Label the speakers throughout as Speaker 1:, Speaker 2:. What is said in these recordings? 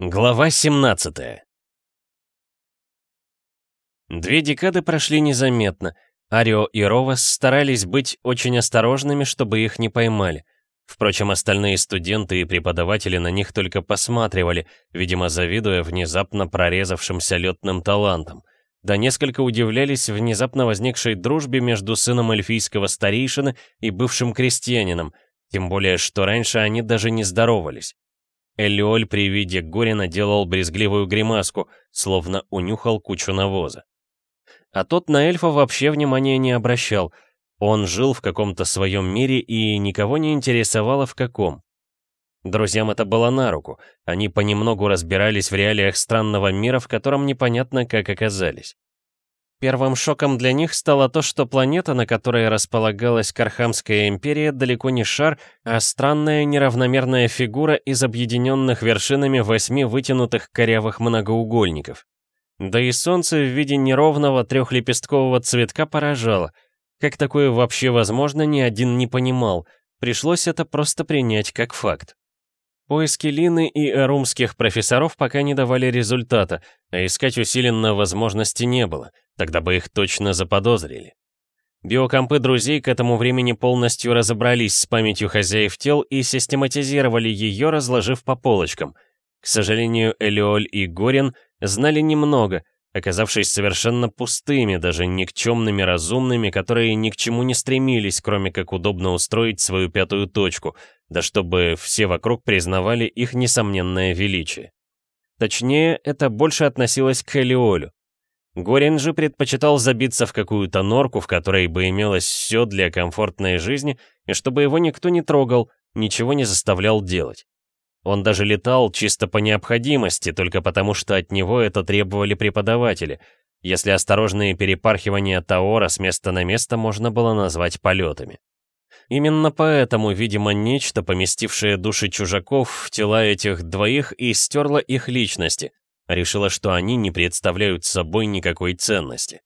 Speaker 1: Глава 17 Две декады прошли незаметно. Арио и Ровас старались быть очень осторожными, чтобы их не поймали. Впрочем, остальные студенты и преподаватели на них только посматривали, видимо, завидуя внезапно прорезавшимся летным талантам. Да несколько удивлялись внезапно возникшей дружбе между сыном эльфийского старейшины и бывшим крестьянином, тем более, что раньше они даже не здоровались. Элиоль при виде Горина делал брезгливую гримаску, словно унюхал кучу навоза. А тот на эльфа вообще внимания не обращал. Он жил в каком-то своем мире и никого не интересовало в каком. Друзьям это было на руку. Они понемногу разбирались в реалиях странного мира, в котором непонятно как оказались. Первым шоком для них стало то, что планета, на которой располагалась Кархамская империя, далеко не шар, а странная неравномерная фигура из объединенных вершинами восьми вытянутых корявых многоугольников. Да и солнце в виде неровного трехлепесткового цветка поражало. Как такое вообще возможно, ни один не понимал. Пришлось это просто принять как факт. Поиски Лины и эрумских профессоров пока не давали результата, а искать усиленно возможности не было, тогда бы их точно заподозрили. Биокомпы друзей к этому времени полностью разобрались с памятью хозяев тел и систематизировали ее, разложив по полочкам. К сожалению, Элиоль и Горин знали немного, оказавшись совершенно пустыми, даже никчемными разумными, которые ни к чему не стремились, кроме как удобно устроить свою пятую точку, да чтобы все вокруг признавали их несомненное величие. Точнее, это больше относилось к Элиолю. Горин же предпочитал забиться в какую-то норку, в которой бы имелось все для комфортной жизни, и чтобы его никто не трогал, ничего не заставлял делать. Он даже летал чисто по необходимости, только потому что от него это требовали преподаватели. Если осторожные перепархивания Таора с места на место можно было назвать полетами. Именно поэтому, видимо, нечто, поместившее души чужаков в тела этих двоих и стерло их личности, решило, что они не представляют собой никакой ценности.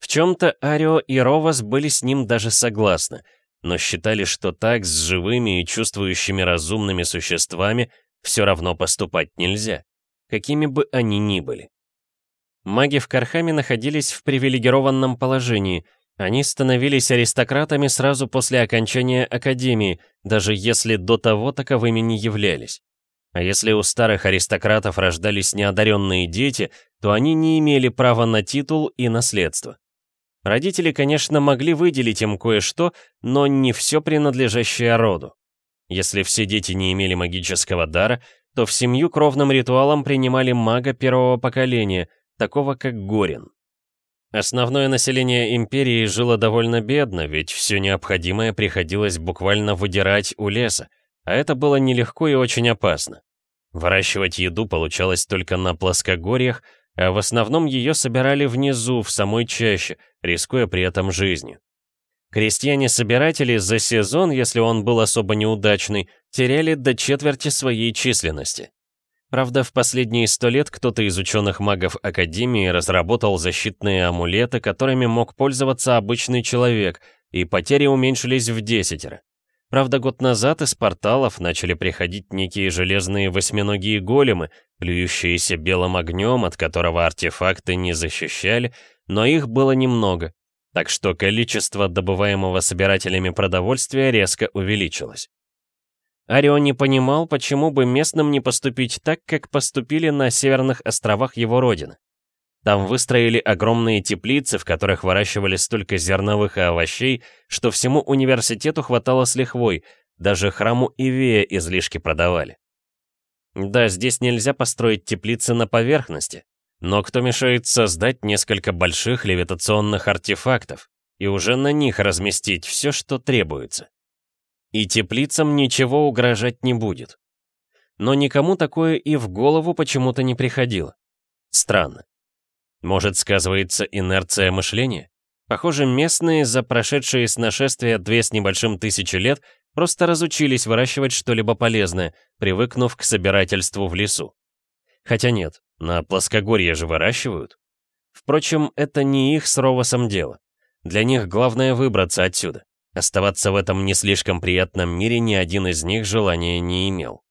Speaker 1: В чем-то Арио и Ровас были с ним даже согласны — но считали, что так с живыми и чувствующими разумными существами все равно поступать нельзя, какими бы они ни были. Маги в Кархаме находились в привилегированном положении, они становились аристократами сразу после окончания Академии, даже если до того таковыми не являлись. А если у старых аристократов рождались неодаренные дети, то они не имели права на титул и наследство. Родители, конечно, могли выделить им кое-что, но не все принадлежащее роду. Если все дети не имели магического дара, то в семью кровным ритуалом принимали мага первого поколения, такого как Горин. Основное население империи жило довольно бедно, ведь все необходимое приходилось буквально выдирать у леса, а это было нелегко и очень опасно. Выращивать еду получалось только на плоскогорьях, а в основном ее собирали внизу, в самой чаще, рискуя при этом жизнью. Крестьяне-собиратели за сезон, если он был особо неудачный, теряли до четверти своей численности. Правда, в последние сто лет кто-то из ученых-магов Академии разработал защитные амулеты, которыми мог пользоваться обычный человек, и потери уменьшились в десятеро. Правда, год назад из порталов начали приходить некие железные восьминогие големы, плюющиеся белым огнем, от которого артефакты не защищали, но их было немного, так что количество добываемого собирателями продовольствия резко увеличилось. Арио не понимал, почему бы местным не поступить так, как поступили на северных островах его родины. Там выстроили огромные теплицы, в которых выращивали столько зерновых и овощей, что всему университету хватало с лихвой, даже храму Ивея излишки продавали. Да, здесь нельзя построить теплицы на поверхности, но кто мешает создать несколько больших левитационных артефактов и уже на них разместить все, что требуется? И теплицам ничего угрожать не будет. Но никому такое и в голову почему-то не приходило. Странно. Может, сказывается инерция мышления? Похоже, местные за прошедшие с нашествия две с небольшим тысячи лет просто разучились выращивать что-либо полезное, привыкнув к собирательству в лесу. Хотя нет, на плоскогорье же выращивают. Впрочем, это не их с Ровосом дело. Для них главное выбраться отсюда. Оставаться в этом не слишком приятном мире ни один из них желания не имел.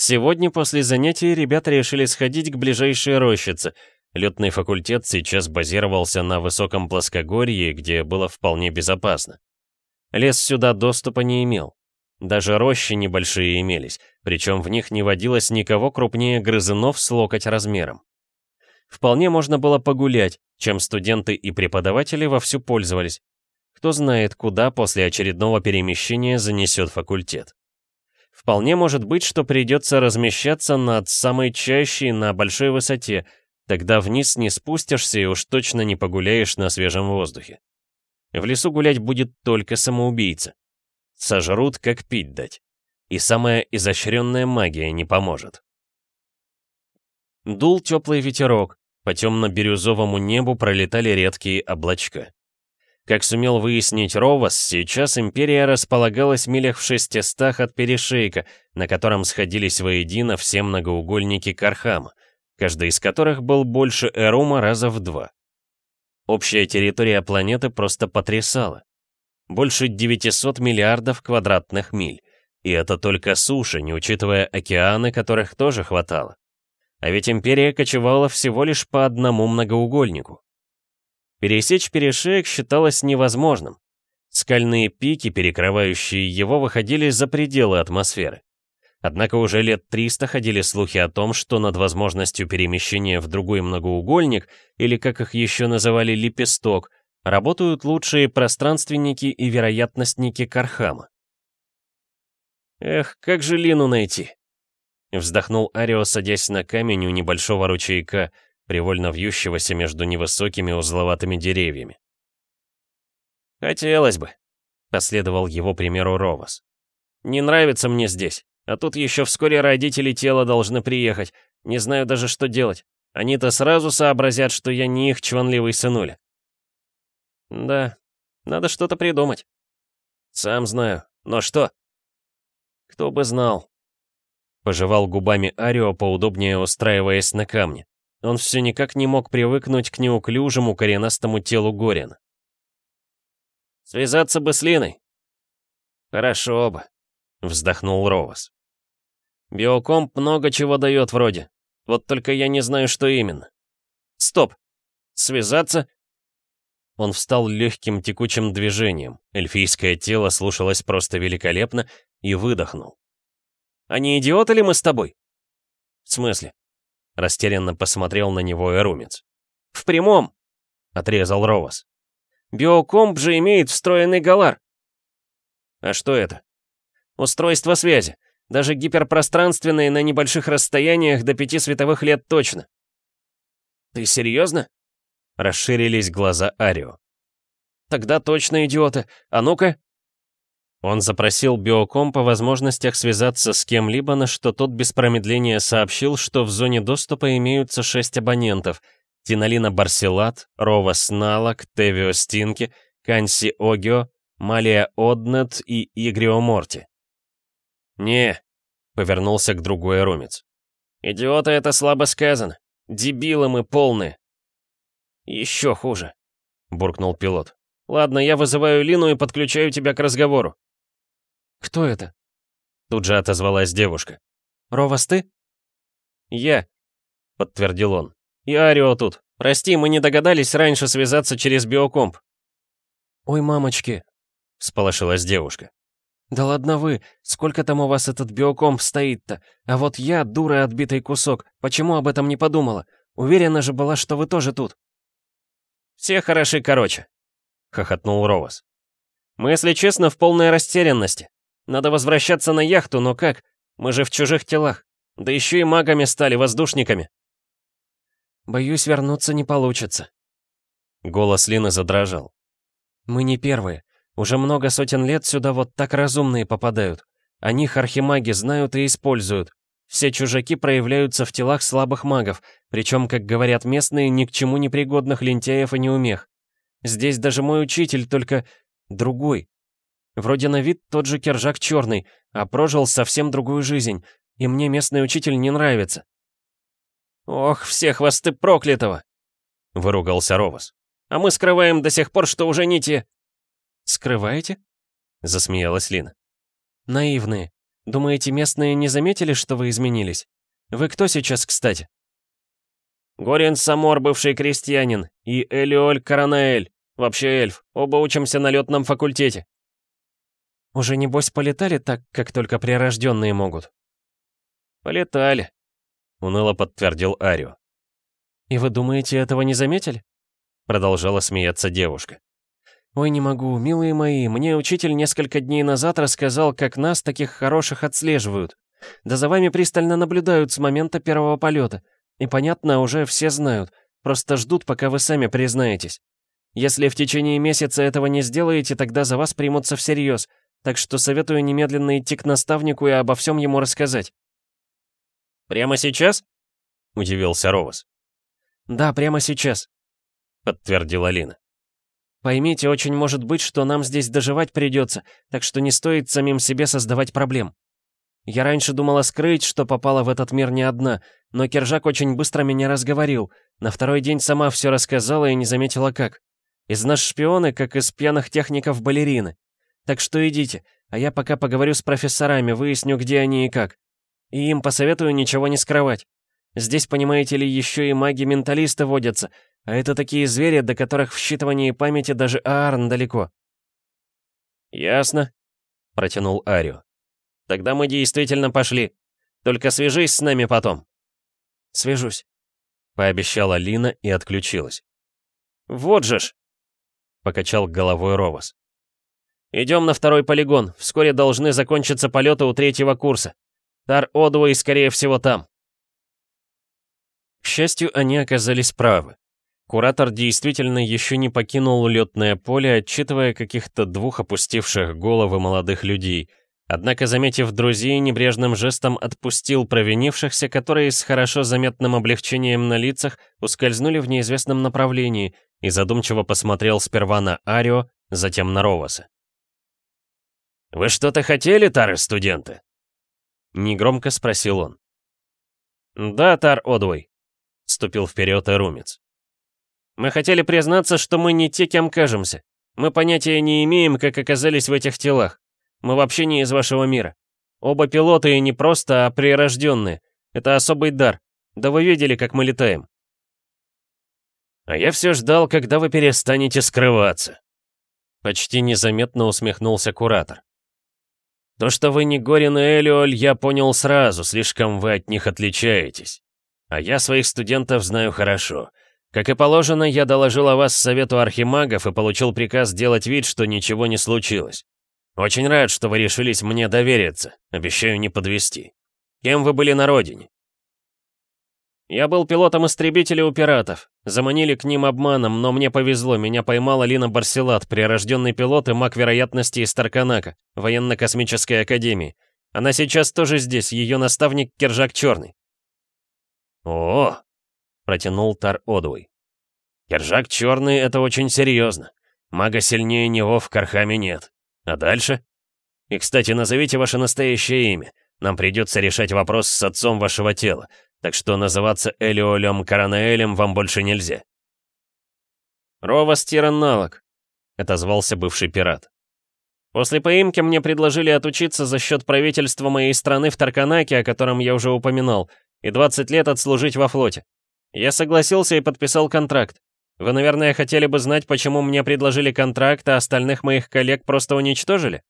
Speaker 1: Сегодня после занятий ребята решили сходить к ближайшей рощице. Летный факультет сейчас базировался на высоком плоскогорье, где было вполне безопасно. Лес сюда доступа не имел. Даже рощи небольшие имелись, причем в них не водилось никого крупнее грызунов с локоть размером. Вполне можно было погулять, чем студенты и преподаватели вовсю пользовались. Кто знает, куда после очередного перемещения занесет факультет. Вполне может быть, что придется размещаться над самой чащей на большой высоте, тогда вниз не спустишься и уж точно не погуляешь на свежем воздухе. В лесу гулять будет только самоубийца. Сожрут, как пить дать. И самая изощренная магия не поможет. Дул теплый ветерок, по темно-бирюзовому небу пролетали редкие облачка. Как сумел выяснить Ровас, сейчас Империя располагалась в милях в шестистах от перешейка, на котором сходились воедино все многоугольники Кархама, каждый из которых был больше Эрума раза в два. Общая территория планеты просто потрясала. Больше 900 миллиардов квадратных миль. И это только суша, не учитывая океаны, которых тоже хватало. А ведь Империя кочевала всего лишь по одному многоугольнику. Пересечь перешеек считалось невозможным. Скальные пики, перекрывающие его, выходили за пределы атмосферы. Однако уже лет 300 ходили слухи о том, что над возможностью перемещения в другой многоугольник, или как их еще называли лепесток, работают лучшие пространственники и вероятностники Кархама. «Эх, как же Лину найти?» Вздохнул Арио, садясь на камень у небольшого ручейка, привольно вьющегося между невысокими узловатыми деревьями. «Хотелось бы», — последовал его примеру Ровас. «Не нравится мне здесь, а тут еще вскоре родители тела должны приехать. Не знаю даже, что делать. Они-то сразу сообразят, что я не их чванливый сынуля». «Да, надо что-то придумать». «Сам знаю. Но что?» «Кто бы знал», Пожевал губами Арио, поудобнее устраиваясь на камне. Он все никак не мог привыкнуть к неуклюжему коренастому телу Горина. «Связаться бы с Линой?» «Хорошо бы», — вздохнул Ровас. «Биокомп много чего дает вроде. Вот только я не знаю, что именно. Стоп! Связаться?» Он встал легким текучим движением, эльфийское тело слушалось просто великолепно, и выдохнул. А не идиоты ли мы с тобой?» «В смысле?» Растерянно посмотрел на него Эрумец. «В прямом!» — отрезал Ровас. «Биокомп же имеет встроенный галар». «А что это?» «Устройство связи. Даже гиперпространственные на небольших расстояниях до пяти световых лет точно». «Ты серьезно?» Расширились глаза Арио. «Тогда точно идиоты. А ну-ка, он запросил биоком по возможностях связаться с кем-либо, на что тот без промедления сообщил, что в зоне доступа имеются шесть абонентов — Тиналина Барсилат, Рова Сналок, Тевио Стинки, Канси Огио, Малия Однет и Игрио Морти. «Не», — повернулся к другой ромец. «Идиоты — это слабо сказано. Дебилы мы полные». «Еще хуже», — буркнул пилот. «Ладно, я вызываю Лину и подключаю тебя к разговору».
Speaker 2: «Кто это?»
Speaker 1: Тут же отозвалась девушка.
Speaker 2: «Ровас ты?»
Speaker 1: «Я», — подтвердил он. «И Арио тут. Прости, мы не догадались раньше связаться через биокомп».
Speaker 2: «Ой, мамочки», — всполошилась девушка. «Да ладно вы, сколько там у вас этот биокомп стоит-то? А вот я, дура отбитый кусок, почему об этом не подумала? Уверена же была, что вы тоже тут».
Speaker 1: «Все хороши короче», — хохотнул Ровас. «Мы, если честно, в полной растерянности. Надо возвращаться на яхту, но как? Мы же в чужих телах. Да еще и магами стали, воздушниками.
Speaker 2: Боюсь, вернуться не получится.
Speaker 1: Голос Лины задрожал.
Speaker 2: Мы не первые. Уже много сотен лет сюда вот так разумные попадают. Они архимаги знают и используют. Все чужаки проявляются в телах слабых магов, причем, как говорят местные, ни к чему не пригодных лентяев и неумех. Здесь даже мой учитель, только другой, Вроде на вид тот же Кержак черный, а прожил совсем другую жизнь, и мне местный учитель не нравится. «Ох, все хвосты проклятого!» — выругался Ровас. «А мы скрываем до сих пор, что уже не те...» «Скрываете?» — засмеялась Лина. «Наивные. Думаете, местные не заметили, что вы изменились? Вы кто сейчас, кстати?»
Speaker 1: «Горин Самор, бывший крестьянин, и Элиоль Каранаэль, вообще эльф. Оба учимся на летном факультете».
Speaker 2: «Уже небось полетали так, как только прирожденные могут?»
Speaker 1: «Полетали», — уныло подтвердил Арио.
Speaker 2: «И вы думаете, этого не заметили?» Продолжала смеяться девушка. «Ой, не могу, милые мои, мне учитель несколько дней назад рассказал, как нас, таких хороших, отслеживают. Да за вами пристально наблюдают с момента первого полета. И понятно, уже все знают, просто ждут, пока вы сами признаетесь. Если в течение месяца этого не сделаете, тогда за вас примутся всерьез, так что советую немедленно идти к наставнику и обо всем ему рассказать».
Speaker 1: «Прямо сейчас?» — удивился Ровас.
Speaker 2: «Да, прямо сейчас», — подтвердила Лина. «Поймите, очень может быть, что нам здесь доживать придется, так что не стоит самим себе создавать проблем. Я раньше думала скрыть, что попала в этот мир не одна, но Кержак очень быстро меня разговорил. На второй день сама все рассказала и не заметила как. Из нас шпионы, как из пьяных техников балерины. Так что идите, а я пока поговорю с профессорами, выясню, где они и как. И им посоветую ничего не скрывать. Здесь, понимаете ли, еще и маги-менталисты водятся, а это такие звери, до которых в считывании памяти даже Аарн далеко.
Speaker 1: «Ясно», — протянул Арио. Тогда мы действительно пошли. Только свяжись с нами потом».
Speaker 2: «Свяжусь», —
Speaker 1: пообещала Лина и отключилась. «Вот же ж!» — покачал головой Ровас. «Идем на второй полигон. Вскоре должны закончиться полеты у третьего курса. Тар Одуэй, скорее всего, там».
Speaker 2: К счастью, они оказались правы. Куратор действительно еще не покинул летное поле, отчитывая каких-то двух опустивших головы молодых людей — Однако, заметив друзей, небрежным жестом отпустил провинившихся, которые с хорошо заметным облегчением на лицах ускользнули в неизвестном направлении, и задумчиво посмотрел сперва на Арио, затем на Роваса.
Speaker 1: «Вы что-то хотели, Тары студенты?»
Speaker 2: Негромко спросил он.
Speaker 1: «Да, Тар Одвой», — ступил вперед Эрумец. «Мы хотели признаться, что мы не те, кем кажемся. Мы понятия не имеем, как оказались в этих телах. Мы вообще не из вашего мира. Оба пилоты не просто, а прирожденные. Это особый дар. Да вы видели, как мы летаем. А я все ждал, когда вы перестанете скрываться. Почти незаметно усмехнулся куратор. То, что вы не Горин и Элиоль, я понял сразу, слишком вы от них отличаетесь. А я своих студентов знаю хорошо. Как и положено, я доложил о вас Совету Архимагов и получил приказ делать вид, что ничего не случилось. Очень рад, что вы решились мне довериться. Обещаю не подвести. Кем вы были на родине? Я был пилотом истребителя у пиратов. Заманили к ним обманом, но мне повезло, меня поймала Лина Барселат, прирожденный пилот и маг вероятности из Тарканака, военно-космической академии. Она сейчас тоже здесь, ее наставник Кержак Черный. О, протянул Тар Одуэй. Кержак Черный — это очень серьезно. Мага сильнее него в Кархаме нет. А дальше? И, кстати, назовите ваше настоящее имя. Нам придется решать вопрос с отцом вашего тела, так что называться Элиолем Каранаэлем вам больше нельзя. «Ровас Тираналок», — отозвался бывший пират. «После поимки мне предложили отучиться за счет правительства моей страны в Тарканаке, о котором я уже упоминал, и 20 лет отслужить во флоте. Я согласился и подписал контракт. Вы, наверное, хотели бы знать, почему мне предложили контракт, а остальных моих коллег просто уничтожили?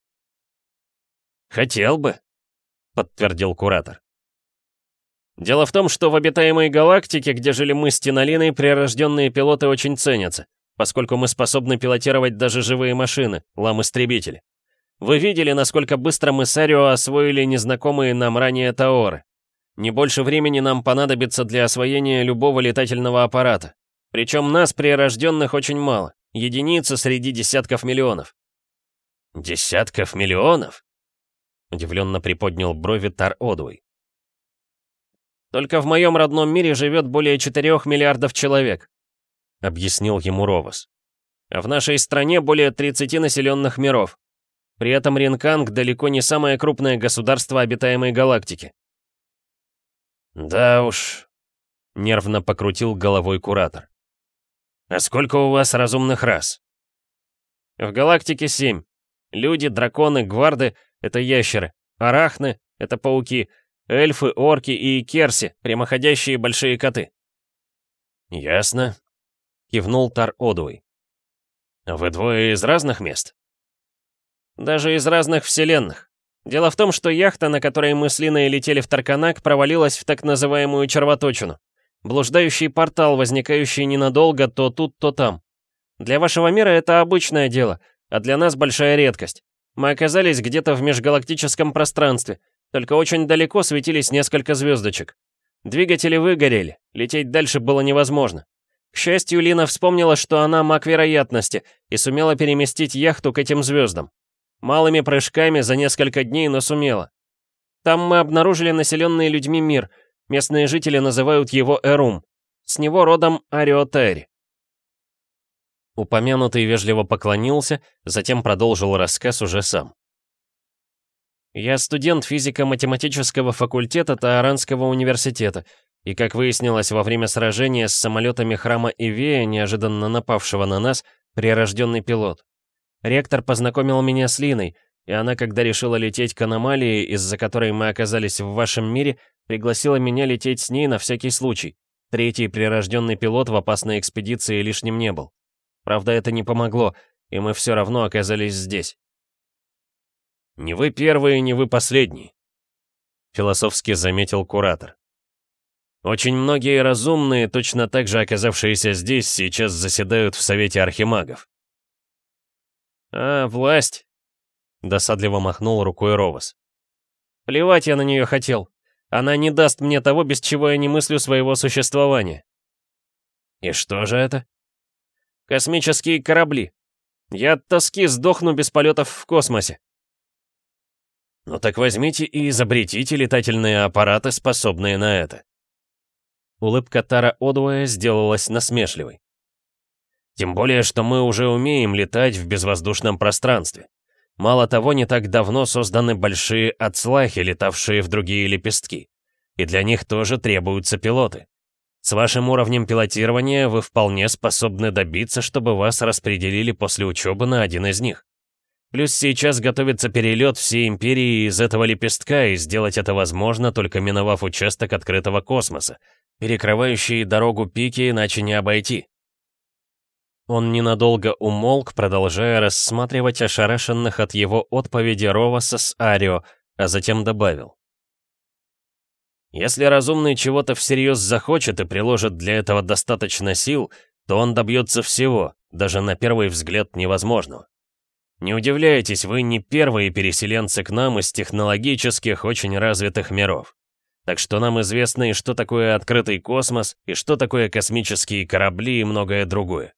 Speaker 1: Хотел бы, подтвердил куратор. Дело в том, что в обитаемой галактике, где жили мы с Тинолиной, прирожденные пилоты очень ценятся, поскольку мы способны пилотировать даже живые машины, лам-истребители. Вы видели, насколько быстро мы с Арио освоили незнакомые нам ранее Таоры. Не больше времени нам понадобится для освоения любого летательного аппарата, причем нас, прирожденных, очень мало. Единицы среди десятков миллионов. «Десятков миллионов?» Удивленно приподнял брови Тар Одуэй. «Только в моем родном мире живет более 4 миллиардов человек», — объяснил ему Ровос. «А в нашей стране более 30 населенных миров. При этом Ринканг далеко не самое крупное государство обитаемой галактики». «Да уж», — нервно покрутил головой куратор. «А сколько у вас разумных рас?» «В галактике семь. Люди, драконы, гварды — это ящеры. Арахны,
Speaker 2: Это пауки. Эльфы, орки и керси, прямоходящие большие коты.
Speaker 1: «Ясно», — кивнул Тар Одуй. «Вы двое из разных мест?»
Speaker 2: «Даже из разных вселенных. Дело в том, что яхта, на которой мы с Линой летели в Тарканак, провалилась в так называемую червоточину. Блуждающий портал, возникающий ненадолго то тут, то там. Для вашего мира это обычное дело, а для нас большая редкость. Мы оказались где-то в межгалактическом пространстве, только очень далеко светились несколько звездочек. Двигатели выгорели, лететь дальше было невозможно. К счастью, Лина вспомнила, что она маг вероятности и сумела переместить яхту к этим звездам. Малыми прыжками за несколько дней, но сумела. Там мы обнаружили населенный людьми мир. Местные жители называют его Эрум. С него родом Ариотери.
Speaker 1: Упомянутый вежливо поклонился, затем продолжил рассказ уже сам.
Speaker 2: «Я студент физико-математического факультета Тааранского университета, и, как выяснилось во время сражения с самолетами храма Ивея, неожиданно напавшего на нас, прирожденный пилот. Ректор познакомил меня с Линой, и она, когда решила лететь к аномалии, из-за которой мы оказались в вашем мире, пригласила меня лететь с ней на всякий случай. Третий прирожденный пилот в опасной экспедиции лишним не был. Правда, это не помогло, и мы все равно оказались здесь.
Speaker 1: «Не вы первые, не вы последний», — философски заметил куратор. «Очень многие разумные, точно так же оказавшиеся здесь, сейчас заседают в Совете Архимагов».
Speaker 2: «А, власть», — досадливо махнул рукой Ровас. «Плевать я на нее хотел. Она не даст мне того, без чего я не мыслю своего существования».
Speaker 1: «И что же это?»
Speaker 2: Космические корабли. Я от тоски сдохну без полетов в космосе.
Speaker 1: Ну так возьмите и изобретите летательные аппараты, способные на это.
Speaker 2: Улыбка Тара Одуэя сделалась насмешливой.
Speaker 1: Тем более, что мы уже умеем летать в безвоздушном пространстве. Мало того, не так давно созданы большие отслахи, летавшие в другие лепестки. И для них тоже требуются пилоты. С вашим уровнем пилотирования вы вполне способны добиться, чтобы вас распределили после учебы на один из них. Плюс сейчас готовится перелет всей Империи из этого лепестка, и сделать это возможно, только миновав участок открытого космоса, перекрывающий дорогу пики, иначе не обойти. Он ненадолго умолк, продолжая рассматривать ошарашенных от его отповеди Роваса с Арио, а затем добавил. Если разумный чего-то всерьез захочет и приложит для этого достаточно сил, то он добьется всего, даже на первый взгляд невозможного. Не удивляйтесь, вы не первые переселенцы к нам из технологических, очень развитых миров. Так что нам известно и что такое открытый космос, и что такое космические корабли и многое другое.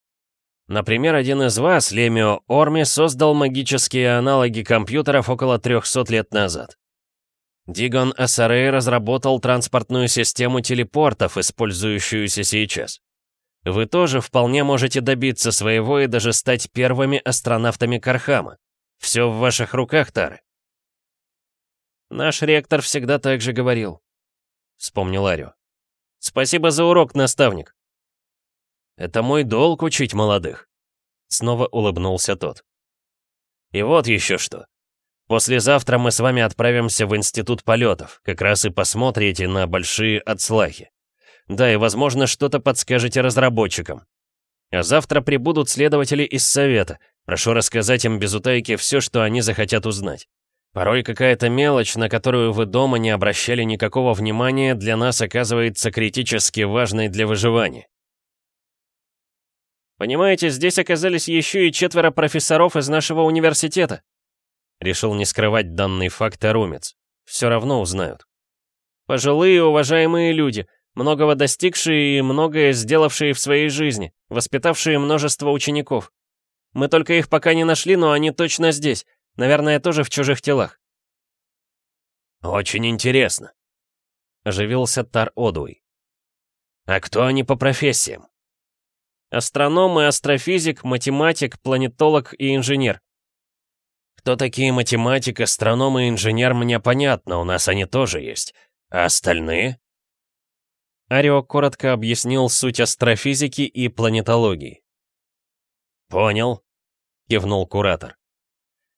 Speaker 1: Например, один из вас, Лемио Орми, создал магические аналоги компьютеров около 300 лет назад. Дигон Ассарей разработал транспортную систему телепортов, использующуюся сейчас. Вы тоже вполне можете добиться своего и даже стать первыми астронавтами Кархама. Все в ваших руках, Тары.
Speaker 2: Наш ректор всегда так же говорил. Вспомнил Арио. Спасибо за урок, наставник.
Speaker 1: Это мой долг учить молодых. Снова улыбнулся тот. И вот еще что. Послезавтра мы с вами отправимся в Институт полетов, как раз и посмотрите на большие отслахи. Да, и, возможно, что-то подскажете разработчикам. А завтра прибудут следователи из Совета. Прошу рассказать им без утайки все, что они захотят узнать. Порой какая-то мелочь, на которую вы дома не обращали никакого внимания, для нас оказывается критически важной для выживания.
Speaker 2: Понимаете, здесь оказались еще и четверо профессоров из нашего университета.
Speaker 1: Решил не скрывать данный факт Арумец. Все равно узнают.
Speaker 2: Пожилые, уважаемые люди, многого достигшие и многое сделавшие в своей жизни, воспитавшие множество учеников. Мы только их пока не нашли, но они точно здесь. Наверное, тоже в чужих телах.
Speaker 1: «Очень интересно», — оживился Тар Одуй. «А кто они по профессиям?»
Speaker 2: Астроном и астрофизик, математик, планетолог и инженер.
Speaker 1: Кто такие математик, астроном и инженер, мне понятно, у нас они тоже есть. А остальные?
Speaker 2: Арио коротко объяснил суть астрофизики и планетологии.
Speaker 1: «Понял», — кивнул куратор.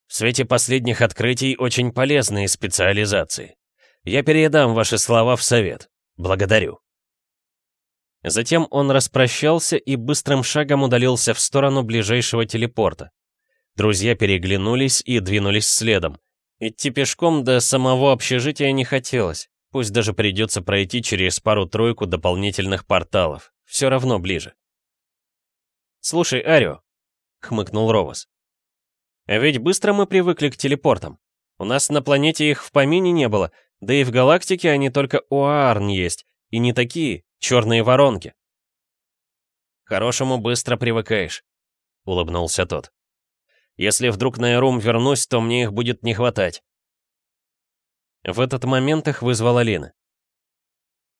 Speaker 1: «В свете последних открытий очень полезные специализации. Я передам ваши слова в совет. Благодарю». Затем он распрощался и быстрым шагом удалился в сторону ближайшего телепорта. Друзья переглянулись и двинулись следом. Идти пешком до самого общежития не хотелось. Пусть даже придется пройти через пару-тройку дополнительных порталов. Все равно ближе. «Слушай, Арио», — хмыкнул Ровас. «А ведь быстро мы привыкли к телепортам. У нас на планете их в помине не было, да и в галактике они только у Аарн есть, и не такие, черные воронки. «Хорошему быстро привыкаешь», — улыбнулся тот. «Если вдруг на Эрум вернусь, то мне их будет не хватать». В этот момент их вызвала Лина.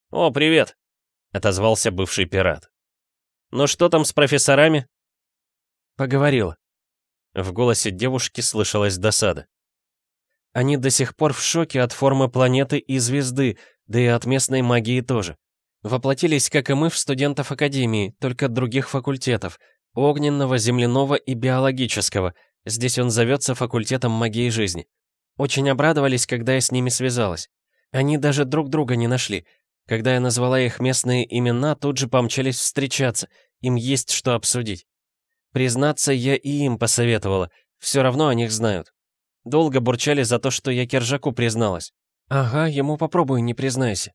Speaker 1: «О, привет!» — отозвался бывший пират. «Ну что там с профессорами?»
Speaker 2: «Поговорила».
Speaker 1: В голосе девушки слышалась досада.
Speaker 2: «Они до сих пор в шоке от формы планеты и звезды, да и от местной магии тоже. Воплотились, как и мы, в студентов Академии, только других факультетов. Огненного, земляного и биологического. Здесь он зовется факультетом магии жизни. Очень обрадовались, когда я с ними связалась. Они даже друг друга не нашли. Когда я назвала их местные имена, тут же помчались встречаться. Им есть что обсудить. Признаться, я и им посоветовала. Все равно о них знают. Долго бурчали за то, что я Кержаку призналась. Ага, ему попробуй, не признайся.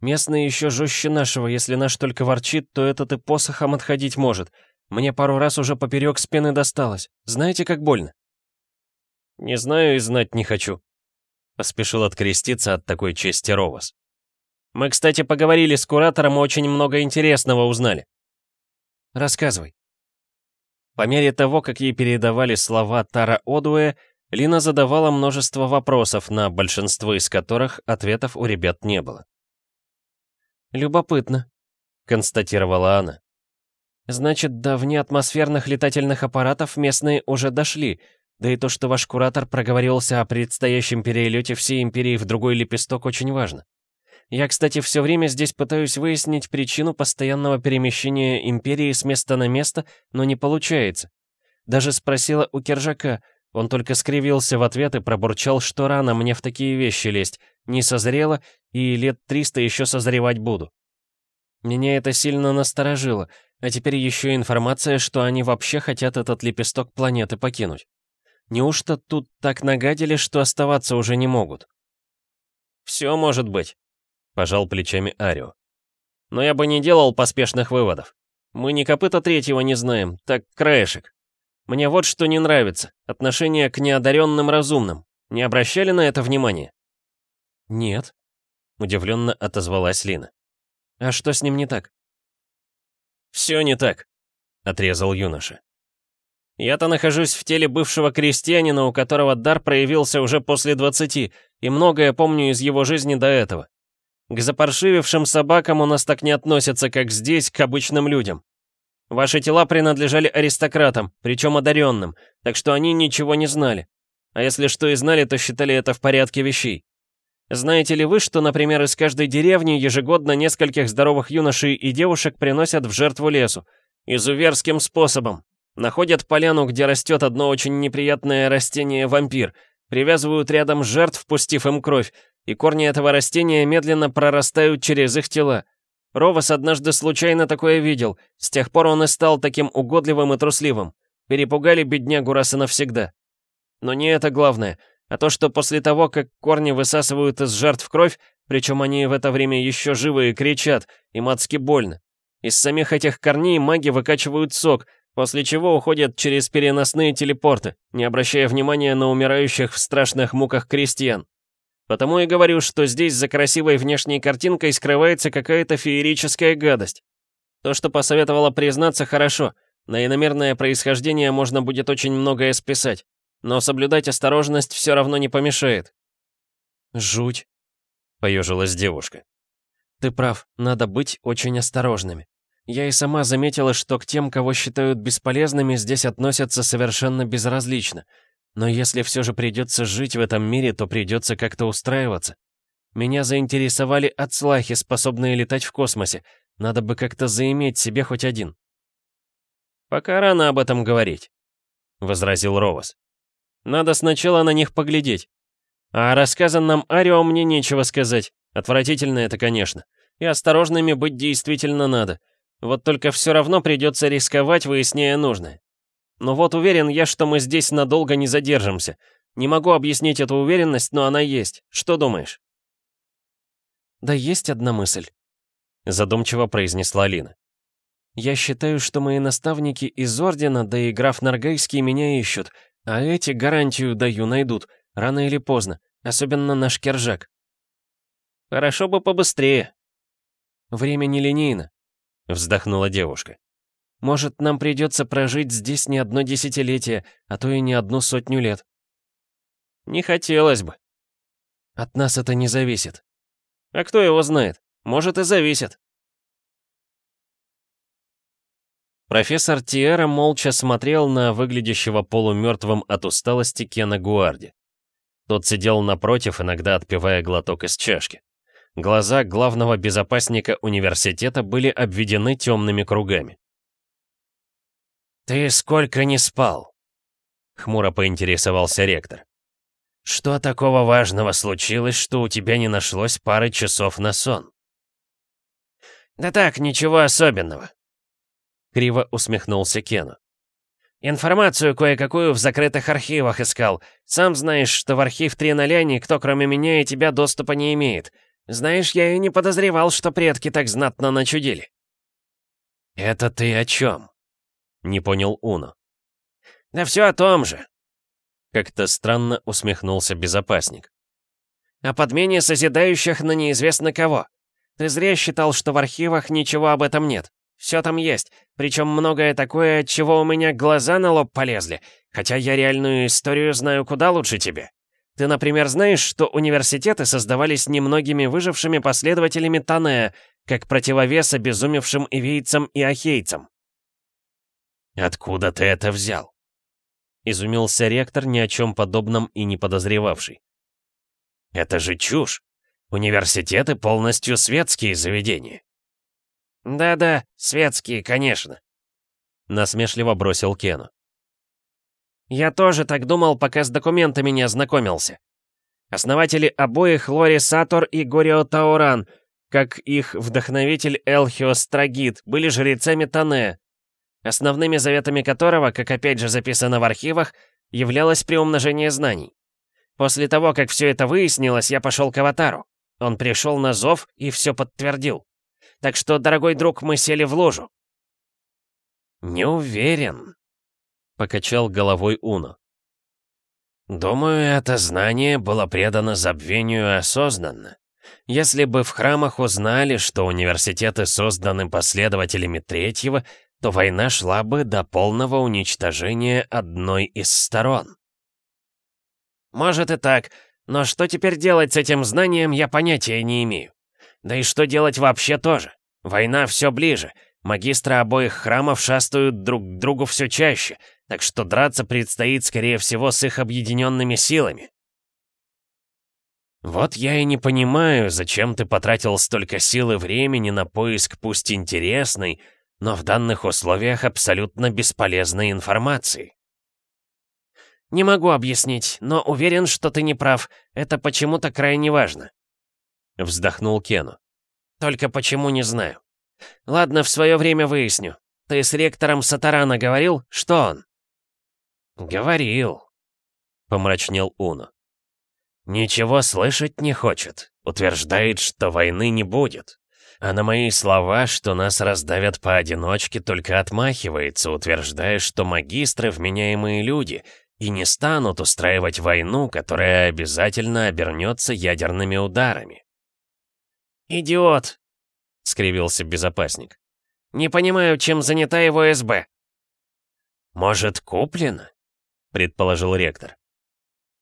Speaker 2: Местные еще жестче нашего, если наш только ворчит, то этот и посохом отходить может. Мне пару раз уже поперек спины досталось. Знаете, как больно?»
Speaker 1: «Не знаю и знать не хочу», — поспешил откреститься от такой чести Ровас. «Мы, кстати, поговорили с куратором и очень много интересного узнали».
Speaker 2: «Рассказывай».
Speaker 1: По мере того, как ей передавали слова Тара Одуэ, Лина задавала множество вопросов, на большинство из которых ответов у ребят не было.
Speaker 2: «Любопытно», — констатировала она.
Speaker 1: «Значит, до внеатмосферных летательных аппаратов местные уже дошли, да и то, что ваш куратор проговорился о предстоящем перелете всей Империи в другой лепесток, очень важно. Я, кстати, все время здесь пытаюсь выяснить причину постоянного перемещения Империи с места на место, но не получается. Даже спросила у Кержака, он только скривился в ответ и пробурчал, что рано мне в такие вещи лезть, не созрело, и лет триста еще созревать буду. Меня это сильно насторожило, а теперь еще информация, что они вообще хотят этот лепесток планеты покинуть. Неужто тут так нагадили, что оставаться уже не могут? «Все может быть», — пожал плечами Арио. «Но я бы не делал поспешных выводов. Мы ни копыта третьего не знаем, так краешек. Мне вот что не нравится. Отношение к неодаренным разумным. Не обращали на это внимания?»
Speaker 2: «Нет», —
Speaker 1: удивленно отозвалась Лина.
Speaker 2: «А что с ним не так?»
Speaker 1: «Все не так», — отрезал юноша. «Я-то нахожусь в теле бывшего крестьянина, у которого дар проявился уже после двадцати, и многое помню из его жизни до этого. К запаршивившим собакам у нас так не относятся, как здесь, к обычным людям. Ваши тела принадлежали аристократам, причем одаренным, так что они ничего не знали. А если что и знали, то считали это в порядке вещей. Знаете ли вы, что, например, из каждой деревни ежегодно нескольких здоровых юношей и девушек приносят в жертву лесу? Изуверским способом. Находят поляну, где растет одно очень неприятное растение-вампир, привязывают рядом жертв, пустив им кровь, и корни этого растения медленно прорастают через их тела. Ровас однажды случайно такое видел. С тех пор он и стал таким угодливым и трусливым. Перепугали беднягу раз и навсегда. Но не это главное, а то, что после того, как корни высасывают из жертв кровь, причем они в это время еще живы и кричат, им адски больно. Из самих этих корней маги выкачивают сок, после чего уходят через переносные телепорты, не обращая внимания на умирающих в страшных муках крестьян. Потому и говорю, что здесь за красивой внешней картинкой скрывается какая-то феерическая гадость. То, что посоветовала признаться, хорошо. На иномерное происхождение можно будет очень многое списать. Но соблюдать осторожность все равно не помешает.
Speaker 2: «Жуть», —
Speaker 1: поежилась девушка.
Speaker 2: «Ты прав, надо быть очень осторожными. Я и сама заметила, что к тем, кого считают бесполезными, здесь относятся совершенно безразлично. Но если все же придется жить в этом мире, то придется как-то устраиваться. Меня заинтересовали отслахи, способные летать в космосе. Надо бы как-то заиметь себе хоть один.
Speaker 1: «Пока рано об этом говорить», — возразил Ровас. «Надо сначала на них поглядеть. А рассказан нам Арио мне нечего сказать. Отвратительно это, конечно. И осторожными быть действительно надо. Вот только все равно придется рисковать, выясняя нужное. Но вот уверен я, что мы здесь надолго не задержимся. Не могу объяснить эту уверенность, но она есть. Что думаешь?
Speaker 2: Да есть одна мысль. Задумчиво произнесла Лина. Я считаю, что мои наставники из Ордена, да и граф Наргайский меня ищут, а эти, гарантию даю, найдут, рано или поздно, особенно наш Кержак.
Speaker 1: Хорошо бы побыстрее.
Speaker 2: Время нелинейно, вздохнула девушка. Может, нам придется прожить здесь не одно десятилетие, а то и не одну сотню лет.
Speaker 1: Не хотелось бы.
Speaker 2: От нас это не зависит.
Speaker 1: А кто его знает? Может и зависит. Профессор Тиэра молча смотрел на выглядящего полумертвым от усталости Кена Гуарди. Тот сидел напротив, иногда отпивая глоток из чашки. Глаза главного безопасника университета были обведены темными кругами. «Ты сколько не спал?» — хмуро поинтересовался ректор. «Что такого важного случилось, что у тебя не нашлось пары часов на сон?» «Да так, ничего особенного», Криво усмехнулся Кену. «Информацию кое-какую в закрытых архивах искал. Сам знаешь, что в архив 3.0 никто, кроме меня и тебя, доступа не имеет. Знаешь, я и не подозревал, что предки так знатно начудили». «Это ты о чем?» — не понял Уно. «Да все о том же», — как-то странно усмехнулся безопасник. «О подмене созидающих на неизвестно кого. Ты зря считал, что в архивах ничего об этом нет. Все там есть, причем многое такое, от чего у меня глаза на лоб полезли, хотя я реальную историю знаю куда лучше тебе. Ты, например, знаешь, что университеты создавались немногими выжившими последователями Танея, как противовес обезумевшим ивейцам и ахейцам? «Откуда ты это взял?» Изумился ректор, ни о чем подобном и не подозревавший. «Это же чушь! Университеты полностью светские заведения. «Да-да, светские, конечно», — насмешливо бросил Кену. «Я тоже так думал, пока с документами не ознакомился. Основатели обоих Лори Сатор и Горио Тауран, как их вдохновитель Элхиос Трагит, были жрецами Тане, основными заветами которого, как опять же записано в архивах, являлось приумножение знаний. После того, как все это выяснилось, я пошел к Аватару. Он пришел на зов и все подтвердил. Так что, дорогой друг, мы сели в ложу». «Не уверен», — покачал головой Уно. «Думаю, это знание было предано забвению осознанно. Если бы в храмах узнали, что университеты созданы последователями третьего, то война шла бы до полного уничтожения одной из сторон. Может и так, но что теперь делать с этим знанием, я понятия не имею. Да и что делать вообще тоже? Война все ближе. Магистры обоих храмов шастают друг к другу все чаще, так что драться предстоит, скорее всего, с их объединенными силами. Вот я и не понимаю, зачем ты потратил столько сил и времени на поиск пусть интересной, но в данных условиях абсолютно бесполезной информации. Не могу объяснить, но уверен, что ты не прав. Это почему-то крайне важно. Вздохнул Кену. Только почему, не знаю. Ладно, в свое время выясню. Ты с ректором Сатарана говорил, что он? Говорил. Помрачнел Уно. Ничего слышать не хочет. Утверждает, что войны не будет. А на мои слова, что нас раздавят поодиночке, только отмахивается, утверждая, что магистры — вменяемые люди, и не станут устраивать войну, которая обязательно обернется ядерными ударами. «Идиот!» — скривился безопасник. «Не понимаю, чем занята его СБ». «Может, куплено?» — предположил ректор.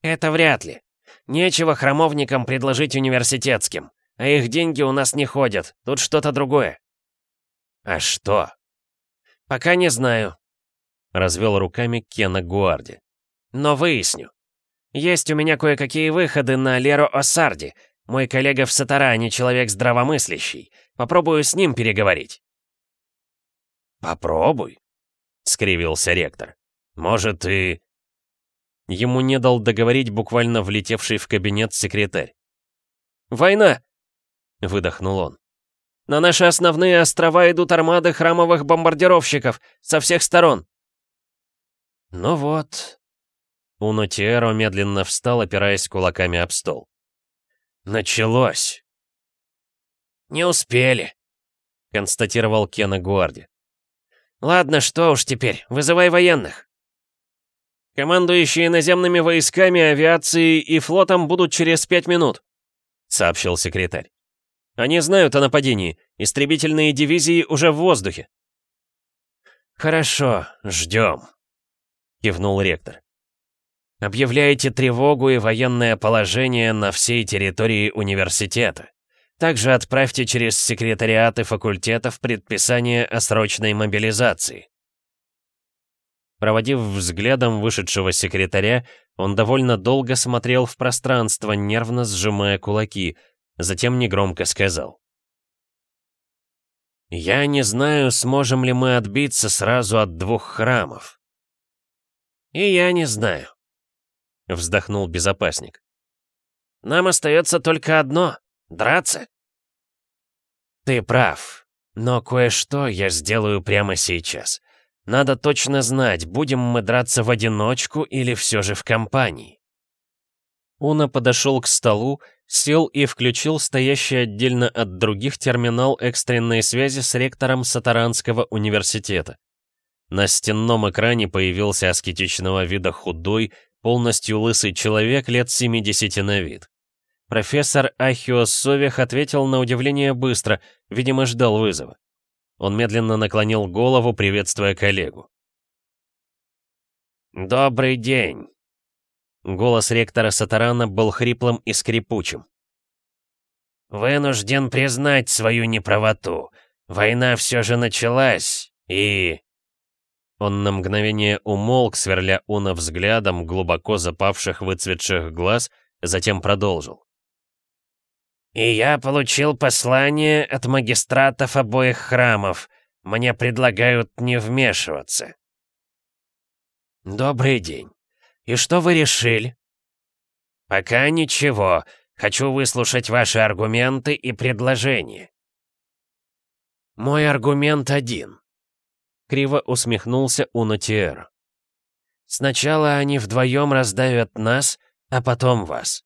Speaker 1: «Это вряд ли. Нечего храмовникам предложить университетским, а их деньги у нас не ходят, тут что-то другое». «А что?» «Пока не знаю», — развел руками Кена Гуарди. «Но выясню. Есть у меня кое-какие выходы на Леру Осарди, мой коллега в Сатаране человек здравомыслящий. Попробую с ним переговорить». «Попробуй», — скривился ректор. «Может, и...» Ему не дал договорить буквально влетевший в кабинет секретарь.
Speaker 2: «Война!»
Speaker 1: — выдохнул он.
Speaker 2: «На наши основные острова идут армады храмовых бомбардировщиков со всех сторон!»
Speaker 1: «Ну вот...» Уно Тиэро медленно встал, опираясь кулаками об стол. «Началось!»
Speaker 2: «Не успели», — констатировал Кена Гуарди. «Ладно, что уж теперь, вызывай военных». «Командующие наземными войсками, авиацией и флотом будут через пять минут», — сообщил секретарь. «Они знают о нападении. Истребительные дивизии уже в воздухе».
Speaker 1: «Хорошо, ждем», — кивнул ректор. «Объявляйте тревогу и военное положение на всей территории университета. Также отправьте через секретариаты факультетов предписание о срочной мобилизации. Проводив взглядом вышедшего секретаря, он довольно долго смотрел в пространство, нервно сжимая кулаки, затем негромко сказал. «Я не знаю, сможем ли мы отбиться сразу от двух храмов». «И я не знаю», — вздохнул безопасник. «Нам остается только одно — драться». «Ты прав, но кое-что я сделаю прямо сейчас. Надо точно знать, будем мы драться в одиночку или все же в компании». Уна подошел к столу, сел и включил стоящий отдельно от других терминал экстренной связи с ректором Сатаранского университета. На стенном экране появился аскетичного вида худой, полностью лысый человек лет 70 на вид. Профессор Ахиос Сових ответил на удивление быстро, видимо, ждал вызова. Он медленно наклонил голову, приветствуя коллегу. «Добрый день!» Голос ректора Сатарана был хриплым и скрипучим. «Вынужден признать свою неправоту. Война все же началась, и...» Он на мгновение умолк, сверля Уна взглядом глубоко запавших выцветших глаз, затем продолжил. «И я получил послание от магистратов обоих храмов. Мне предлагают не вмешиваться». «Добрый день. И что вы решили?» «Пока ничего. Хочу выслушать ваши аргументы и предложения». «Мой аргумент один», — криво усмехнулся Унатиэр. «Сначала они вдвоем раздавят нас, а потом вас.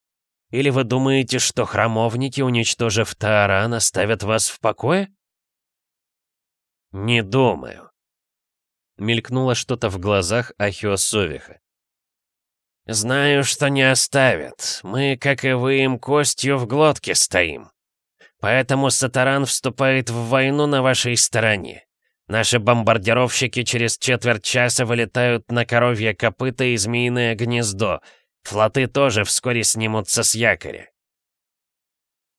Speaker 1: Или вы думаете, что храмовники, уничтожив Тааран, оставят вас в покое? Не думаю. Мелькнуло что-то в глазах Ахиосовиха. Знаю, что не оставят. Мы, как и вы, им костью в глотке стоим. Поэтому Сатаран вступает в войну на вашей стороне. Наши бомбардировщики через четверть часа вылетают на коровье копыта и змеиное гнездо — Флоты тоже вскоре снимутся с якоря.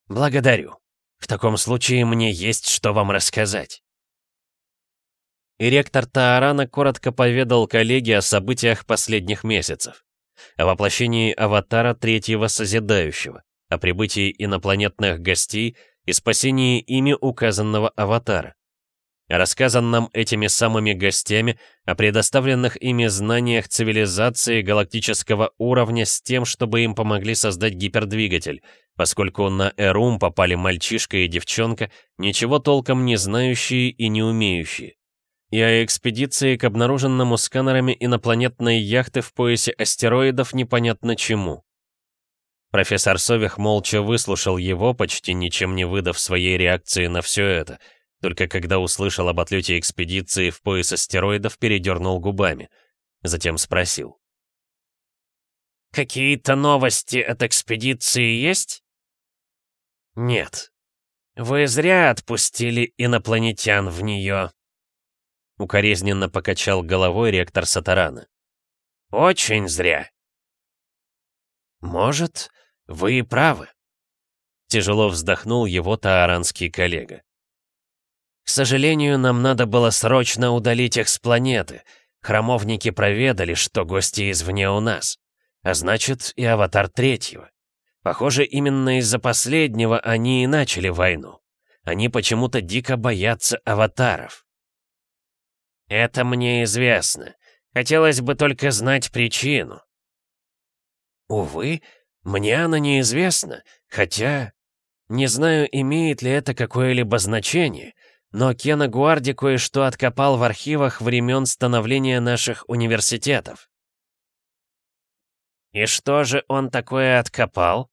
Speaker 1: Благодарю. В таком случае мне есть что вам рассказать. И ректор Таарана коротко поведал коллеге о событиях последних месяцев. О воплощении аватара Третьего Созидающего, о прибытии инопланетных гостей и спасении ими указанного аватара. Рассказан нам этими самыми гостями о предоставленных ими знаниях цивилизации галактического уровня с тем, чтобы им помогли создать гипердвигатель, поскольку на Эрум попали мальчишка и девчонка, ничего толком не знающие и не умеющие. И о экспедиции к обнаруженному сканерами инопланетной яхты в поясе астероидов непонятно чему. Профессор Сових молча выслушал его, почти ничем не выдав своей реакции на все это — только когда услышал об отлете экспедиции в пояс астероидов, передернул губами. Затем спросил. «Какие-то новости от экспедиции есть?» «Нет. Вы зря отпустили инопланетян в нее», — укоризненно покачал головой ректор Сатарана. «Очень зря». «Может, вы и правы», — тяжело вздохнул его тааранский коллега. К сожалению, нам надо было срочно удалить их с планеты. Храмовники проведали, что гости извне у нас. А значит, и аватар третьего. Похоже, именно из-за последнего они и начали войну. Они почему-то дико боятся аватаров. Это мне известно. Хотелось бы только знать причину.
Speaker 2: Увы, мне она неизвестна, хотя... Не знаю, имеет ли это какое-либо значение, но Кена Гуарди кое-что откопал в архивах времен становления наших университетов. «И что же он такое откопал?»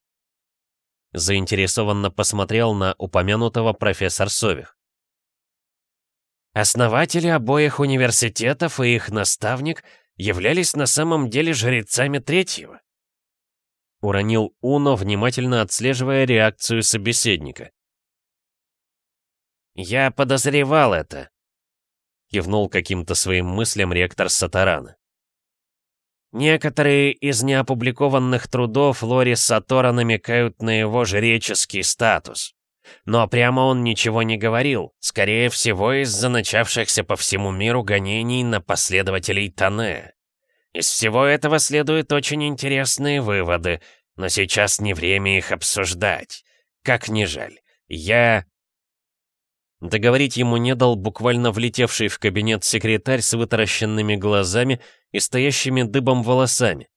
Speaker 2: Заинтересованно посмотрел на упомянутого профессор Сових. Основатели обоих университетов и их наставник являлись на самом деле жрецами третьего. Уронил Уно, внимательно отслеживая реакцию собеседника. «Я подозревал это», — кивнул каким-то своим мыслям ректор Сатарана. Некоторые из неопубликованных трудов Лори Сатора намекают на его жреческий статус. Но прямо он ничего не говорил, скорее всего из-за начавшихся по всему миру гонений на последователей Тане. Из всего этого следуют очень интересные выводы, но сейчас не время их обсуждать. Как ни жаль, я... Договорить ему не дал буквально влетевший в кабинет секретарь с вытаращенными глазами и стоящими дыбом волосами.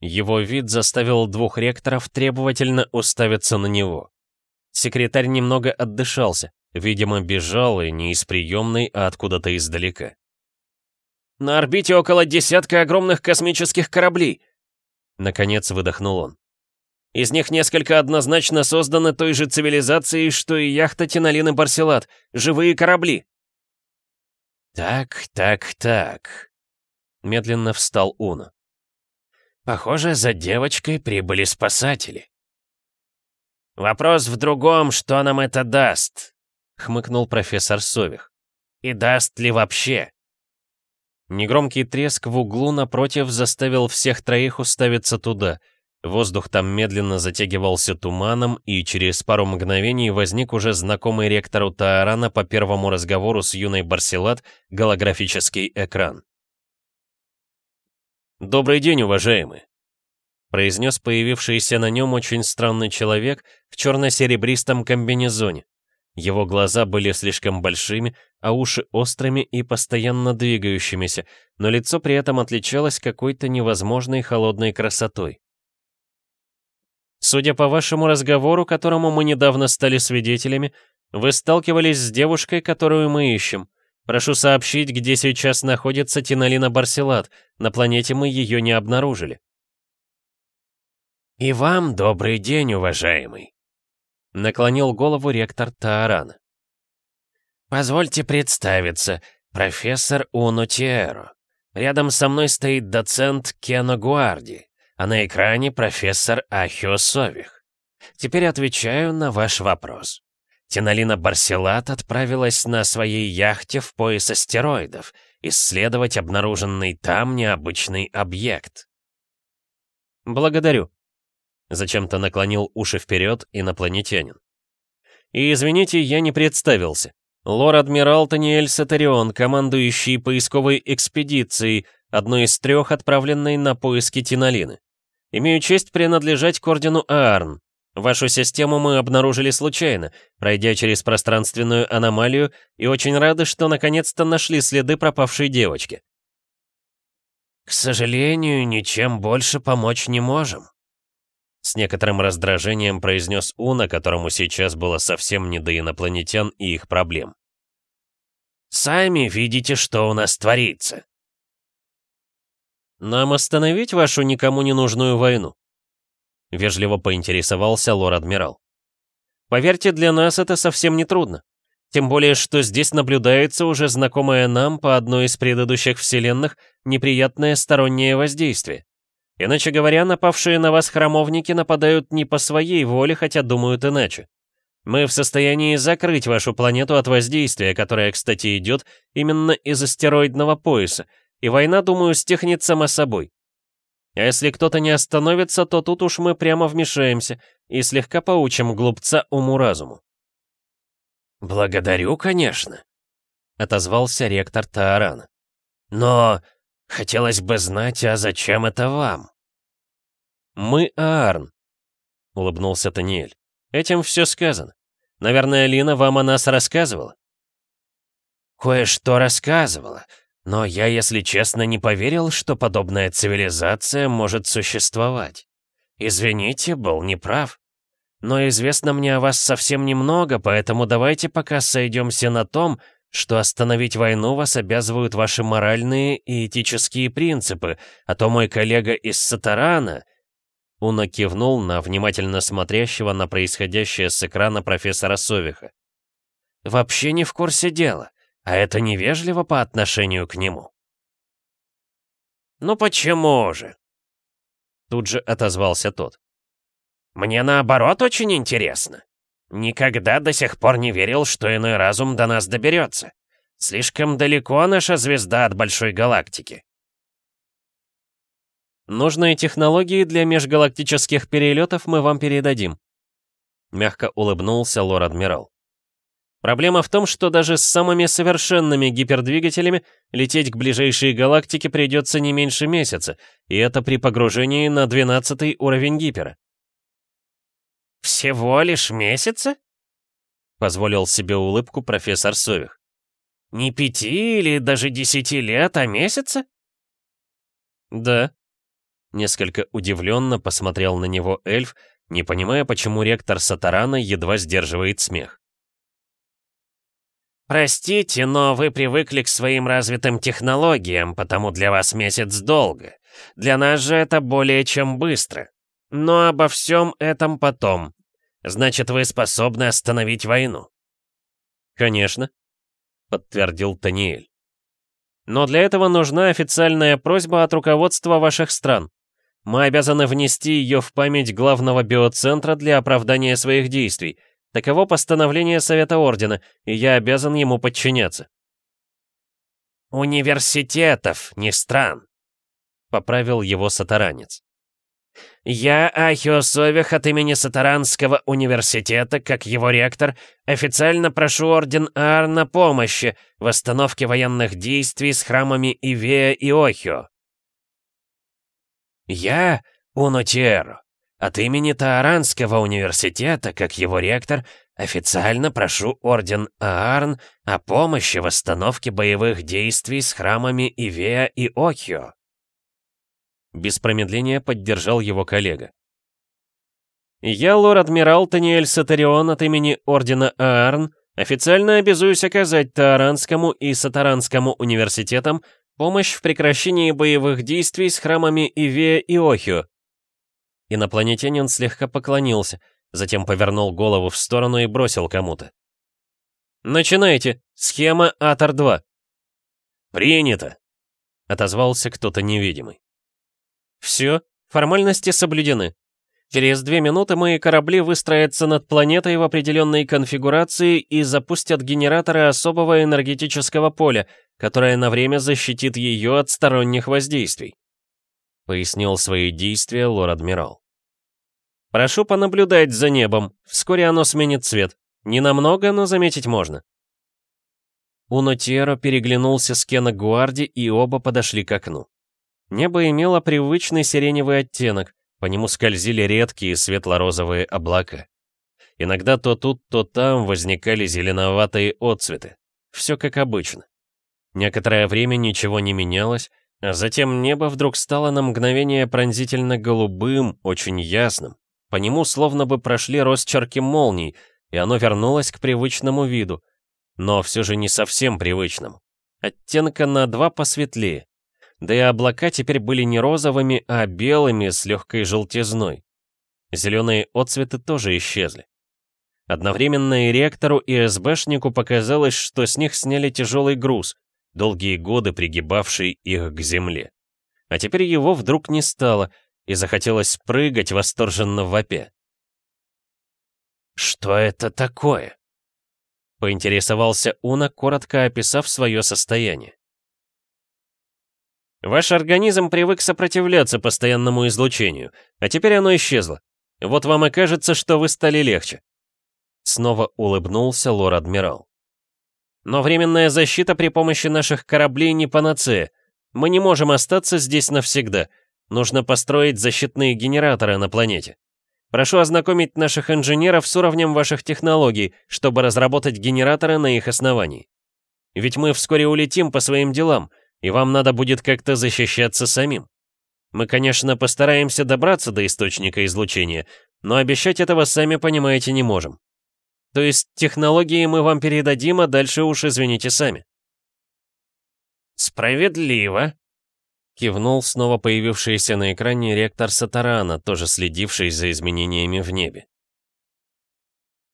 Speaker 2: Его вид заставил двух ректоров требовательно уставиться на него. Секретарь немного отдышался, видимо, бежал и не из приемной, а откуда-то издалека. «На орбите около десятка огромных космических кораблей!» Наконец выдохнул он. Из них несколько однозначно созданы той же цивилизацией, что и яхта Тиналины Барселат. Живые корабли. «Так, так, так», — медленно встал Уна. «Похоже, за девочкой прибыли спасатели». «Вопрос в другом, что нам это даст?» — хмыкнул профессор Сових. «И даст ли вообще?» Негромкий треск в углу напротив заставил всех троих уставиться туда — Воздух там медленно затягивался туманом, и через пару мгновений возник уже знакомый ректору Таарана по первому разговору с юной Барселат голографический экран. «Добрый день, уважаемый!» произнес появившийся на нем очень странный человек в черно-серебристом комбинезоне. Его глаза были слишком большими, а уши острыми и постоянно двигающимися, но лицо при этом отличалось какой-то невозможной холодной красотой. Судя по вашему разговору, которому мы недавно стали свидетелями, вы сталкивались с девушкой, которую мы ищем. Прошу сообщить, где сейчас находится Тиналина Барселат. На планете мы ее не обнаружили. «И вам добрый день, уважаемый», — наклонил голову ректор Таарана. «Позвольте представиться, профессор Уно Тиэро. Рядом со мной стоит доцент Кено Гуарди а на экране профессор Ахио Сових. Теперь отвечаю на ваш вопрос. Тиналина Барселат отправилась на своей яхте в пояс астероидов исследовать обнаруженный там необычный объект. «Благодарю», — зачем-то наклонил уши вперед инопланетянин. «И извините, я не представился. Лор-адмирал Таниэль Сатарион, командующий поисковой экспедицией, одной из трех, отправленной на поиски Тиналины. Имею честь принадлежать к ордену Аарн. Вашу систему мы обнаружили случайно, пройдя через пространственную аномалию, и очень рады, что наконец-то нашли следы пропавшей девочки. К сожалению, ничем больше помочь не можем. С некоторым раздражением произнес Уна, которому сейчас было совсем не до инопланетян и их проблем. «Сами видите, что у нас творится. «Нам остановить вашу никому не нужную войну?» Вежливо поинтересовался лор-адмирал. «Поверьте, для нас это совсем не трудно. Тем более, что здесь наблюдается уже знакомое нам по одной из предыдущих вселенных неприятное стороннее воздействие. Иначе говоря, напавшие на вас храмовники нападают не по своей воле, хотя думают иначе. Мы в состоянии закрыть вашу планету от воздействия, которое, кстати, идет именно из астероидного пояса, и война, думаю, стихнет сама собой. А если кто-то не остановится, то тут уж мы прямо вмешаемся и слегка поучим глупца уму-разуму. «Благодарю, конечно», — отозвался ректор Таарана. «Но хотелось бы знать, а зачем это вам?» «Мы Аарн», — улыбнулся Таниэль. «Этим все сказано. Наверное, Лина вам о нас рассказывала?» «Кое-что рассказывала, но я, если честно, не поверил, что подобная цивилизация может существовать. «Извините, был неправ. Но известно мне о вас совсем немного, поэтому давайте пока сойдемся на том, что остановить войну вас обязывают ваши моральные и этические принципы, а то мой коллега из Сатарана...» Уна кивнул на внимательно смотрящего на происходящее с экрана профессора Совиха. «Вообще не в курсе дела, а это невежливо по отношению к нему». «Ну почему же?» Тут же отозвался тот. «Мне наоборот очень интересно. Никогда до сих пор не верил, что иной разум до нас доберется. Слишком далеко наша звезда от большой галактики.
Speaker 1: Нужные технологии для межгалактических перелетов мы вам передадим. Мягко улыбнулся лор-адмирал. Проблема в том, что даже с самыми совершенными гипердвигателями лететь к ближайшей галактике придется не меньше месяца, и это при погружении на 12 уровень гипера.
Speaker 2: «Всего лишь месяца?»
Speaker 1: — позволил себе улыбку профессор Сових.
Speaker 2: «Не пяти или даже десяти лет, а месяца?»
Speaker 1: «Да». Несколько удивленно посмотрел на него эльф, не понимая, почему ректор Сатарана едва сдерживает смех.
Speaker 2: «Простите, но вы привыкли к своим развитым технологиям, потому для вас месяц долго. Для нас же это более чем быстро. Но обо всем этом потом. Значит, вы способны остановить войну?»
Speaker 1: «Конечно», — подтвердил Таниэль. «Но для этого нужна официальная просьба от руководства ваших стран. Мы обязаны внести ее в память главного биоцентра для оправдания своих действий. Таково постановление Совета Ордена, и я обязан ему подчиняться».
Speaker 2: «Университетов, не стран», — поправил его сатаранец. «Я, Ахио от имени Сатаранского университета, как его ректор, официально прошу Орден Аар на помощи в остановке военных действий с храмами Ивея и Охио». «Я, Унотиэро, от имени Тааранского университета, как его ректор, официально прошу Орден Аарн о помощи в остановке боевых действий с храмами Ивея и Охио».
Speaker 1: Без промедления поддержал его коллега. «Я, лор-адмирал Таниэль Сатарион от имени Ордена Аарн, официально обязуюсь оказать Тааранскому и Сатаранскому университетам помощь в прекращении боевых действий с храмами Ивея и Охио». Инопланетянин слегка поклонился, затем повернул голову в сторону и бросил кому-то. «Начинайте! Схема Атор-2!»
Speaker 2: «Принято!»
Speaker 1: — отозвался кто-то невидимый. Все, формальности соблюдены. Через две минуты мои корабли выстроятся над планетой в определенной конфигурации и запустят генераторы особого энергетического поля, которое на время защитит ее от сторонних воздействий. Пояснил свои действия лор-адмирал. Прошу понаблюдать за небом, вскоре оно сменит цвет. Ненамного, но заметить можно. Унотьеро переглянулся с Кена Гуарди, и оба подошли к окну. Небо имело привычный сиреневый оттенок, по нему скользили редкие светло-розовые облака. Иногда то тут, то там возникали зеленоватые отцветы. Все как обычно. Некоторое время ничего не менялось, а затем небо вдруг стало на мгновение пронзительно голубым, очень ясным. По нему словно бы прошли росчерки молний, и оно вернулось к привычному виду, но все же не совсем привычному. Оттенка на два посветлее. Да и облака теперь были не розовыми, а белыми с легкой желтизной. Зеленые отцветы тоже исчезли. Одновременно и ректору, и СБшнику показалось, что с них сняли тяжелый груз, долгие годы пригибавший их к земле. А теперь его вдруг не стало, и захотелось прыгать восторженно в вопе.
Speaker 2: «Что это такое?»
Speaker 1: — поинтересовался Уна, коротко описав свое состояние. Ваш организм привык сопротивляться постоянному излучению, а теперь оно исчезло. Вот вам и кажется, что вы стали легче. Снова улыбнулся лор-адмирал. Но временная защита при помощи наших кораблей не панацея. Мы не можем остаться здесь навсегда. Нужно построить защитные генераторы на планете. Прошу ознакомить наших инженеров с уровнем ваших технологий, чтобы разработать генераторы на их основании. Ведь мы вскоре улетим по своим делам — и вам надо будет как-то защищаться самим. Мы, конечно, постараемся добраться до источника излучения, но обещать этого, сами понимаете, не можем. То есть технологии мы вам передадим, а дальше уж извините сами».
Speaker 2: «Справедливо», — кивнул снова появившийся на экране ректор Сатарана, тоже следивший за изменениями в небе.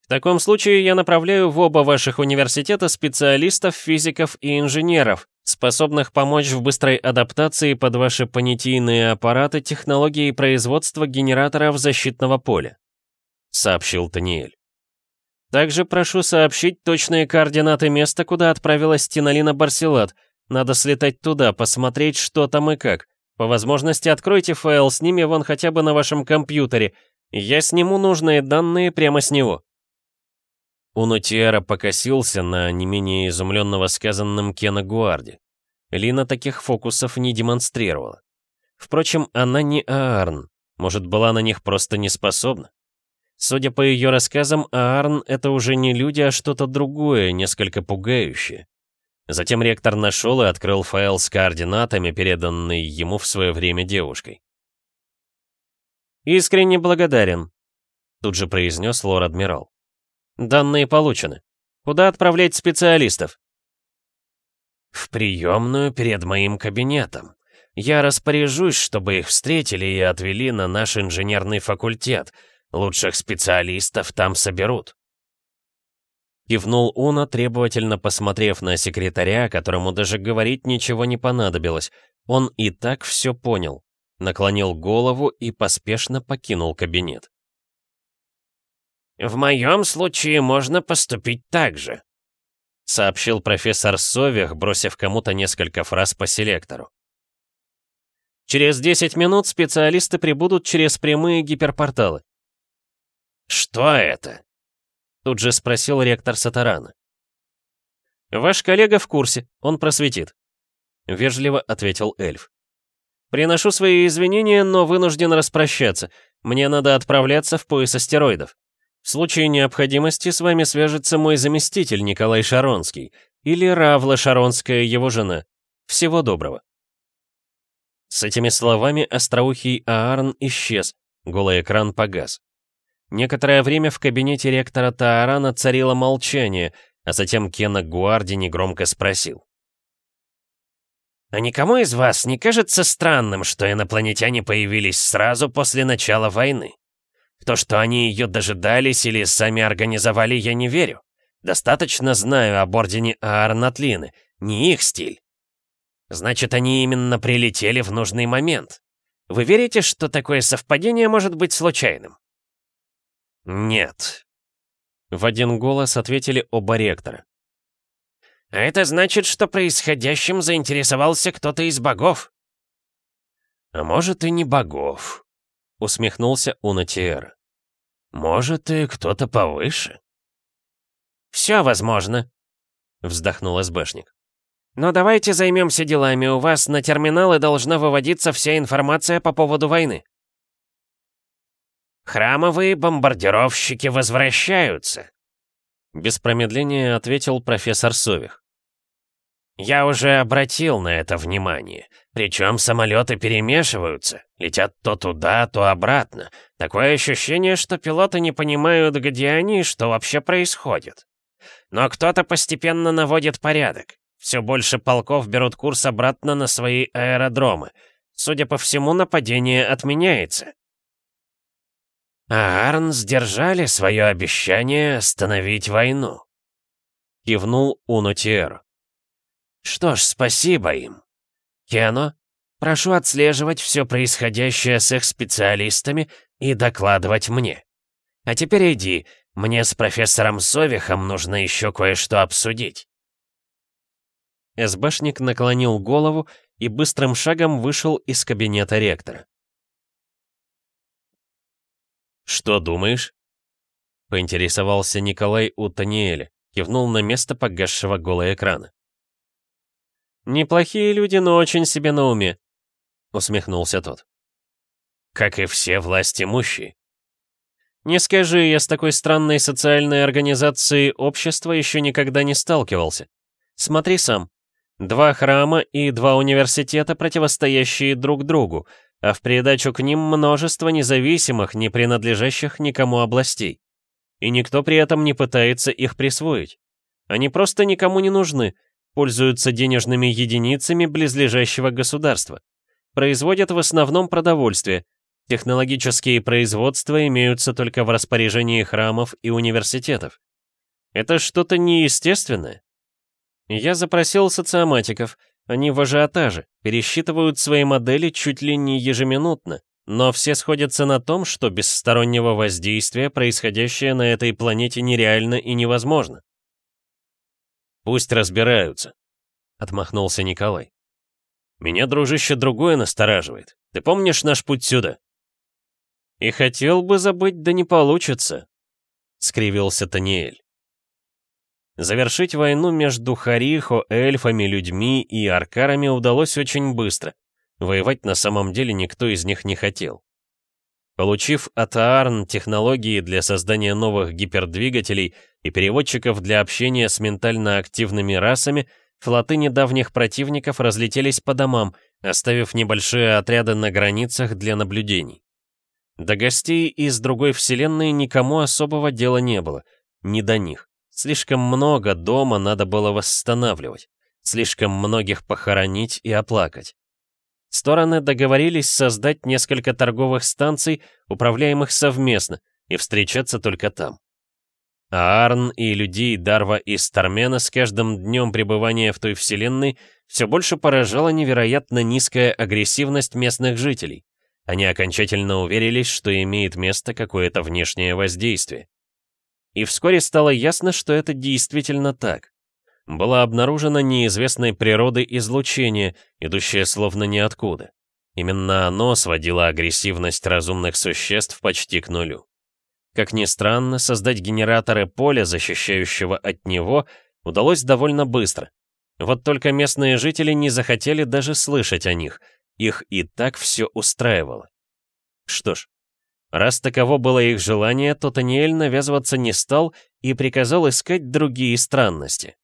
Speaker 1: «В таком случае я направляю в оба ваших университета специалистов, физиков и инженеров, способных помочь в быстрой адаптации под ваши понятийные аппараты технологии производства генераторов защитного поля», — сообщил Таниэль. «Также прошу сообщить точные координаты места, куда отправилась Тиналина Барсилат. Надо слетать туда, посмотреть, что там и как. По возможности откройте файл с ними вон хотя бы на вашем компьютере. Я сниму нужные данные прямо с него».
Speaker 2: Унутиэра покосился на не менее изумленного сказанным Кена Гуарди. Лина таких фокусов не демонстрировала. Впрочем, она не Аарн, может, была на них просто не способна. Судя по ее рассказам, Аарн — это уже не люди, а что-то другое, несколько пугающее. Затем ректор нашел и открыл файл с координатами, переданный ему в свое время девушкой.
Speaker 1: «Искренне благодарен», — тут же произнес лор-адмирал. Данные получены. Куда отправлять специалистов?
Speaker 2: В приемную перед моим кабинетом. Я распоряжусь, чтобы их встретили и отвели на наш инженерный факультет. Лучших специалистов там соберут.
Speaker 1: Кивнул Уна, требовательно посмотрев на секретаря, которому даже говорить ничего не понадобилось. Он и так все понял. Наклонил голову и поспешно покинул кабинет.
Speaker 2: «В моем случае можно поступить так же», — сообщил профессор Сових, бросив кому-то несколько фраз по селектору.
Speaker 1: «Через 10 минут специалисты прибудут через прямые гиперпорталы».
Speaker 2: «Что это?» — тут же спросил ректор Сатарана.
Speaker 1: «Ваш коллега в курсе, он просветит», — вежливо ответил эльф. «Приношу свои извинения, но вынужден распрощаться. Мне надо отправляться в пояс астероидов». В случае необходимости с вами свяжется мой заместитель Николай Шаронский или Равла Шаронская, его жена. Всего доброго. С этими словами остроухий Аарн исчез, голый экран погас. Некоторое время в кабинете ректора Таарана царило молчание, а затем Кена Гуарди негромко спросил.
Speaker 2: «А никому из вас не кажется странным, что инопланетяне появились сразу после начала войны?» То, что они ее дожидались или сами организовали, я не верю. Достаточно знаю об ордене Аарнатлины, не их стиль. Значит, они именно прилетели в нужный момент. Вы верите, что такое совпадение может быть случайным?
Speaker 1: Нет. В один голос ответили оба ректора.
Speaker 2: А это значит, что происходящим заинтересовался кто-то из богов.
Speaker 1: А может и не богов, — усмехнулся Унатиэр. «Может, и кто-то повыше?»
Speaker 2: «Все возможно», — вздохнул СБшник. «Но давайте займемся делами. У вас на терминалы должна выводиться вся информация по поводу войны». «Храмовые бомбардировщики возвращаются», — без промедления ответил профессор Сових. «Я уже обратил на это внимание. Причем самолеты перемешиваются, летят то туда, то обратно. Такое ощущение, что пилоты не понимают, где они и что вообще происходит. Но кто-то постепенно наводит порядок. Все больше полков берут курс обратно на свои аэродромы. Судя по всему, нападение отменяется. А Арн сдержали свое обещание остановить войну. Кивнул Унутиэр. Что ж, спасибо им. Кено, прошу отслеживать все происходящее с их специалистами и докладывать мне. А теперь иди, мне с профессором Совихом нужно еще кое-что обсудить».
Speaker 1: СБшник наклонил голову и быстрым шагом вышел из кабинета ректора. «Что думаешь?» — поинтересовался Николай у Таниэля, кивнул на место погасшего голого экрана. «Неплохие люди, но очень себе на уме», — усмехнулся тот.
Speaker 2: «Как и все власть имущие».
Speaker 1: «Не скажи, я с такой странной социальной организацией общества еще никогда не сталкивался. Смотри сам. Два храма и два университета, противостоящие друг другу. А в придачу к ним множество независимых, не принадлежащих никому областей. И никто при этом не пытается их присвоить. Они просто никому не нужны, пользуются денежными единицами близлежащего государства. Производят в основном продовольствие. Технологические производства имеются только в распоряжении храмов и университетов. Это что-то неестественное. Я запросил социоматиков. Они в ажиотаже, пересчитывают свои модели чуть ли не ежеминутно, но все сходятся на том, что без стороннего воздействия происходящее на этой планете нереально и невозможно. «Пусть разбираются», — отмахнулся Николай. «Меня, дружище, другое настораживает. Ты помнишь наш путь сюда?» «И хотел бы забыть, да не получится», — скривился Таниэль. Завершить войну между Харихо, эльфами, людьми и аркарами удалось очень быстро. Воевать на самом деле никто из них не хотел. Получив от Аарн технологии для создания новых гипердвигателей и переводчиков для общения с ментально активными расами, флоты недавних противников разлетелись по домам, оставив небольшие отряды на границах для наблюдений. До гостей из другой вселенной никому особого дела не было, ни до них. Слишком много дома надо было восстанавливать, слишком многих похоронить и оплакать. Стороны договорились создать несколько торговых станций, управляемых совместно, и встречаться только там. А Арн и людей Дарва и Стармена с каждым днем пребывания в той вселенной все больше поражала невероятно низкая агрессивность местных жителей. Они окончательно уверились, что имеет место какое-то внешнее воздействие. И вскоре стало ясно, что это действительно так. Было обнаружено неизвестной природы излучение, идущее словно ниоткуда. Именно оно сводило агрессивность разумных существ почти к нулю. Как ни странно, создать генераторы поля, защищающего от него, удалось довольно быстро. Вот только местные жители не захотели даже слышать о них, их и так все устраивало. Что ж, Раз таково было их желание, то Таниэль навязываться не стал и приказал искать другие странности.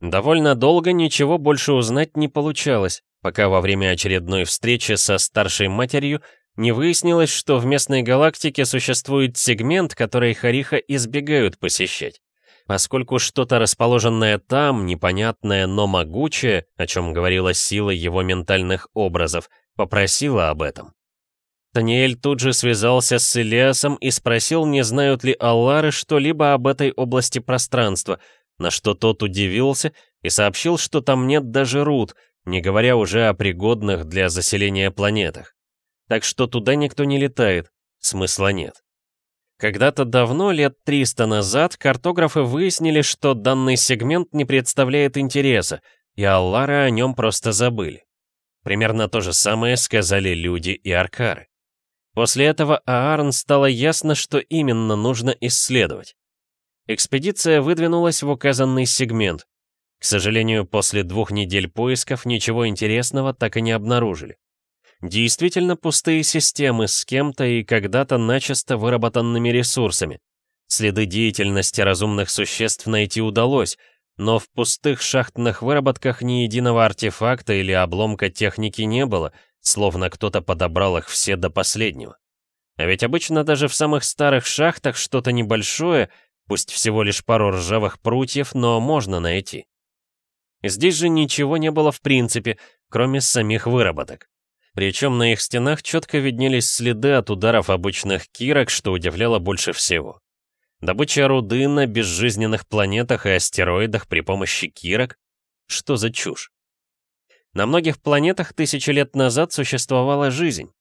Speaker 1: Довольно долго ничего больше узнать не получалось, пока во время очередной встречи со старшей матерью не выяснилось, что в местной галактике существует сегмент, который Хариха избегают посещать. Поскольку что-то расположенное там, непонятное, но могучее, о чем говорила сила его ментальных образов, попросила об этом. Таниэль тут же связался с Илиасом и спросил, не знают ли Аллары что-либо об этой области пространства, на что тот удивился и сообщил, что там нет даже руд, не говоря уже о пригодных для заселения планетах. Так что туда никто не летает, смысла нет. Когда-то давно, лет 300 назад, картографы выяснили, что данный сегмент не представляет интереса, и Аллары о нем просто забыли. Примерно то же самое сказали люди и аркары. После этого Аарон стало ясно, что именно нужно исследовать. Экспедиция выдвинулась в указанный сегмент. К сожалению, после двух недель поисков ничего интересного так и не обнаружили. Действительно пустые системы с кем-то и когда-то начисто выработанными ресурсами. Следы деятельности разумных существ найти удалось, но в пустых шахтных выработках ни единого артефакта или обломка техники не было — словно кто-то подобрал их все до последнего. А ведь обычно даже в самых старых шахтах что-то небольшое, пусть всего лишь пару ржавых прутьев, но можно найти. Здесь же ничего не было в принципе, кроме самих выработок. Причем на их стенах четко виднелись следы от ударов обычных кирок, что удивляло больше всего. Добыча руды на безжизненных планетах и астероидах при помощи кирок? Что за чушь? На многих планетах тысячи лет назад существовала жизнь.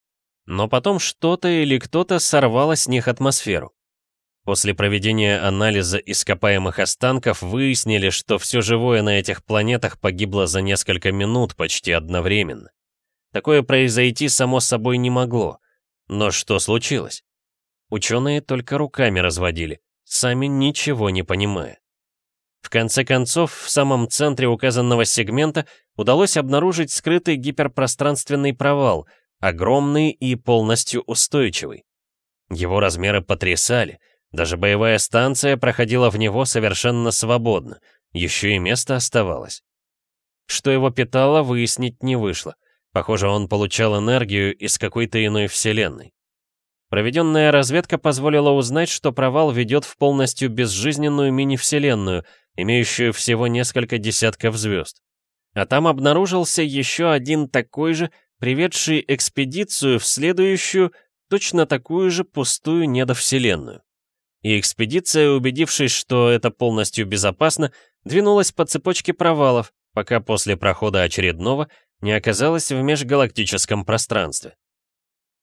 Speaker 1: Но потом что-то или кто-то сорвало с них атмосферу. После проведения анализа ископаемых останков выяснили, что все живое на этих планетах погибло за несколько минут почти одновременно. Такое произойти само собой не могло. Но что случилось? Ученые только руками разводили, сами ничего не понимая. В конце концов, в самом центре указанного сегмента удалось обнаружить скрытый гиперпространственный провал, огромный и полностью устойчивый. Его размеры потрясали, даже боевая станция проходила в него совершенно свободно, еще и место оставалось. Что его питало, выяснить не вышло. Похоже, он получал энергию из какой-то иной вселенной. Проведенная разведка позволила узнать, что провал ведет в полностью безжизненную мини-вселенную, имеющую всего несколько десятков звезд. А там обнаружился еще один такой же, приведший экспедицию в следующую, точно такую же пустую недовселенную. И экспедиция, убедившись, что это полностью безопасно, двинулась по цепочке провалов, пока после прохода очередного не оказалась в межгалактическом пространстве.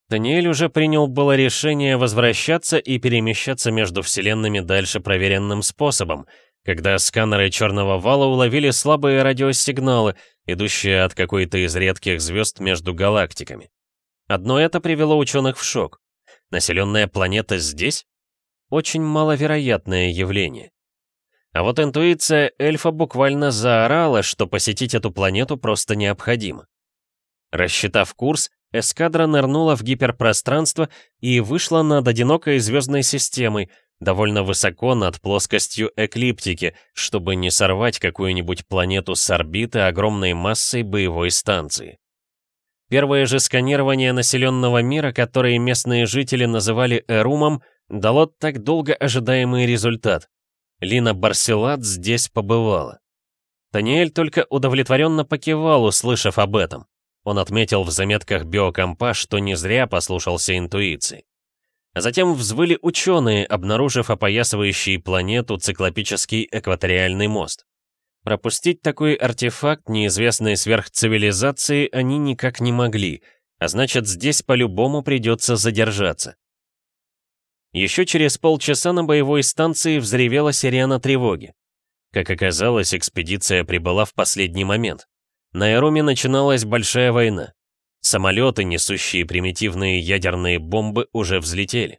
Speaker 1: Даниэль уже принял было решение возвращаться и перемещаться между вселенными дальше проверенным способом, когда сканеры черного вала уловили слабые радиосигналы, идущие от какой-то из редких звезд между галактиками. Одно это привело ученых в шок. Населенная планета здесь? Очень маловероятное явление. А вот интуиция эльфа буквально заорала, что посетить эту планету просто необходимо. Рассчитав курс, эскадра нырнула в гиперпространство и вышла над одинокой звездной системой, довольно высоко над плоскостью эклиптики, чтобы не сорвать какую-нибудь планету с орбиты огромной массой боевой станции. Первое же сканирование населенного мира, которое местные жители называли Эрумом, дало так долго ожидаемый результат. Лина Барселат здесь побывала. Таниэль только удовлетворенно покивал, услышав об этом. Он отметил в заметках биокомпа, что не зря послушался интуиции. А затем взвыли ученые, обнаружив опоясывающий планету циклопический экваториальный мост. Пропустить такой артефакт неизвестной сверхцивилизации они никак не могли, а значит, здесь по-любому придется задержаться. Еще через полчаса на боевой станции взревела сирена тревоги. Как оказалось, экспедиция прибыла в последний момент. На Эроме начиналась большая война. Самолеты, несущие примитивные ядерные бомбы, уже взлетели.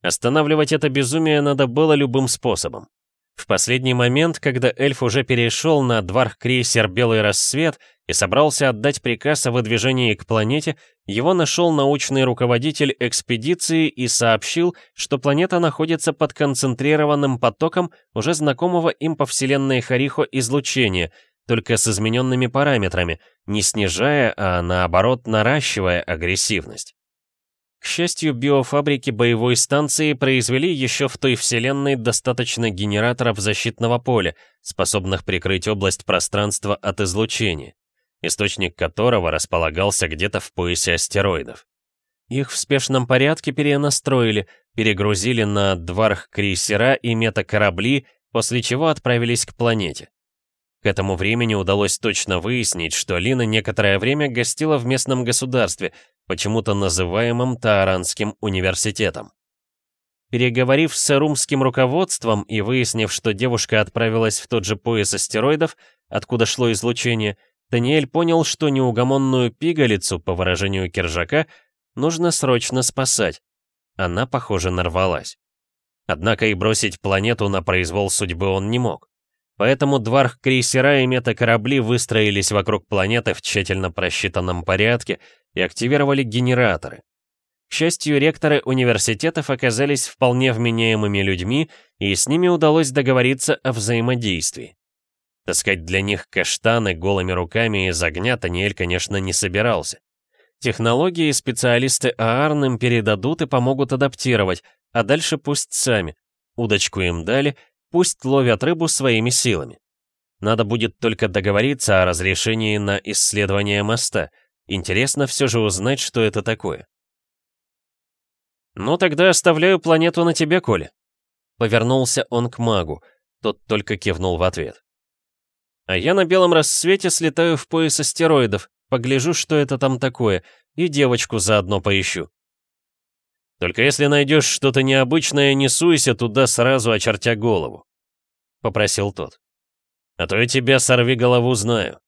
Speaker 1: Останавливать это безумие надо было любым способом. В последний момент, когда эльф уже перешел на дварх-крейсер «Белый рассвет» и собрался отдать приказ о выдвижении к планете, его нашел научный руководитель экспедиции и сообщил, что планета находится под концентрированным потоком уже знакомого им по вселенной Харихо излучения, только с измененными параметрами, не снижая, а наоборот наращивая агрессивность. К счастью, биофабрики боевой станции произвели еще в той вселенной достаточно генераторов защитного поля, способных прикрыть область пространства от излучения, источник которого располагался где-то в поясе астероидов. Их в спешном порядке перенастроили, перегрузили на дварх-крейсера и метакорабли, после чего отправились к планете. К этому времени удалось точно выяснить, что Лина некоторое время гостила в местном государстве, почему-то называемом Тааранским университетом. Переговорив с румским руководством и выяснив, что девушка отправилась в тот же пояс астероидов, откуда шло излучение, Даниэль понял, что неугомонную пигалицу, по выражению Киржака, нужно срочно спасать. Она, похоже, нарвалась. Однако и бросить планету на произвол судьбы он не мог. Поэтому дварх-крейсера и метакорабли выстроились вокруг планеты в тщательно просчитанном порядке и активировали генераторы. К счастью, ректоры университетов оказались вполне вменяемыми людьми, и с ними удалось договориться о взаимодействии. Таскать для них каштаны голыми руками из огня Таниэль, конечно, не собирался. Технологии специалисты ААРН им передадут и помогут адаптировать, а дальше пусть сами. Удочку им дали, Пусть ловят рыбу своими силами. Надо будет только договориться о разрешении на исследование моста. Интересно все же узнать, что это такое. «Ну тогда оставляю планету на тебе, Коля». Повернулся он к магу. Тот только кивнул в ответ. «А я на белом рассвете слетаю в пояс астероидов, погляжу, что это там такое, и девочку заодно поищу. Только если найдешь что-то необычное, не суйся туда сразу, очертя голову», — попросил тот. «А то я тебя сорви голову знаю».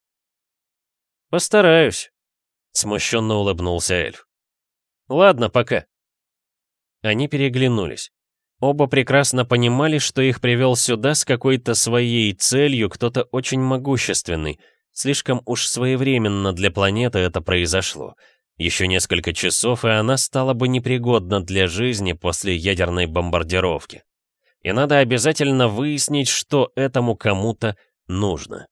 Speaker 1: «Постараюсь», — смущенно улыбнулся эльф. «Ладно, пока». Они переглянулись. Оба прекрасно понимали, что их привел сюда с какой-то своей целью кто-то очень могущественный. Слишком уж своевременно для планеты это произошло. Еще несколько часов, и она стала бы непригодна для жизни после ядерной бомбардировки. И надо обязательно выяснить, что этому кому-то нужно.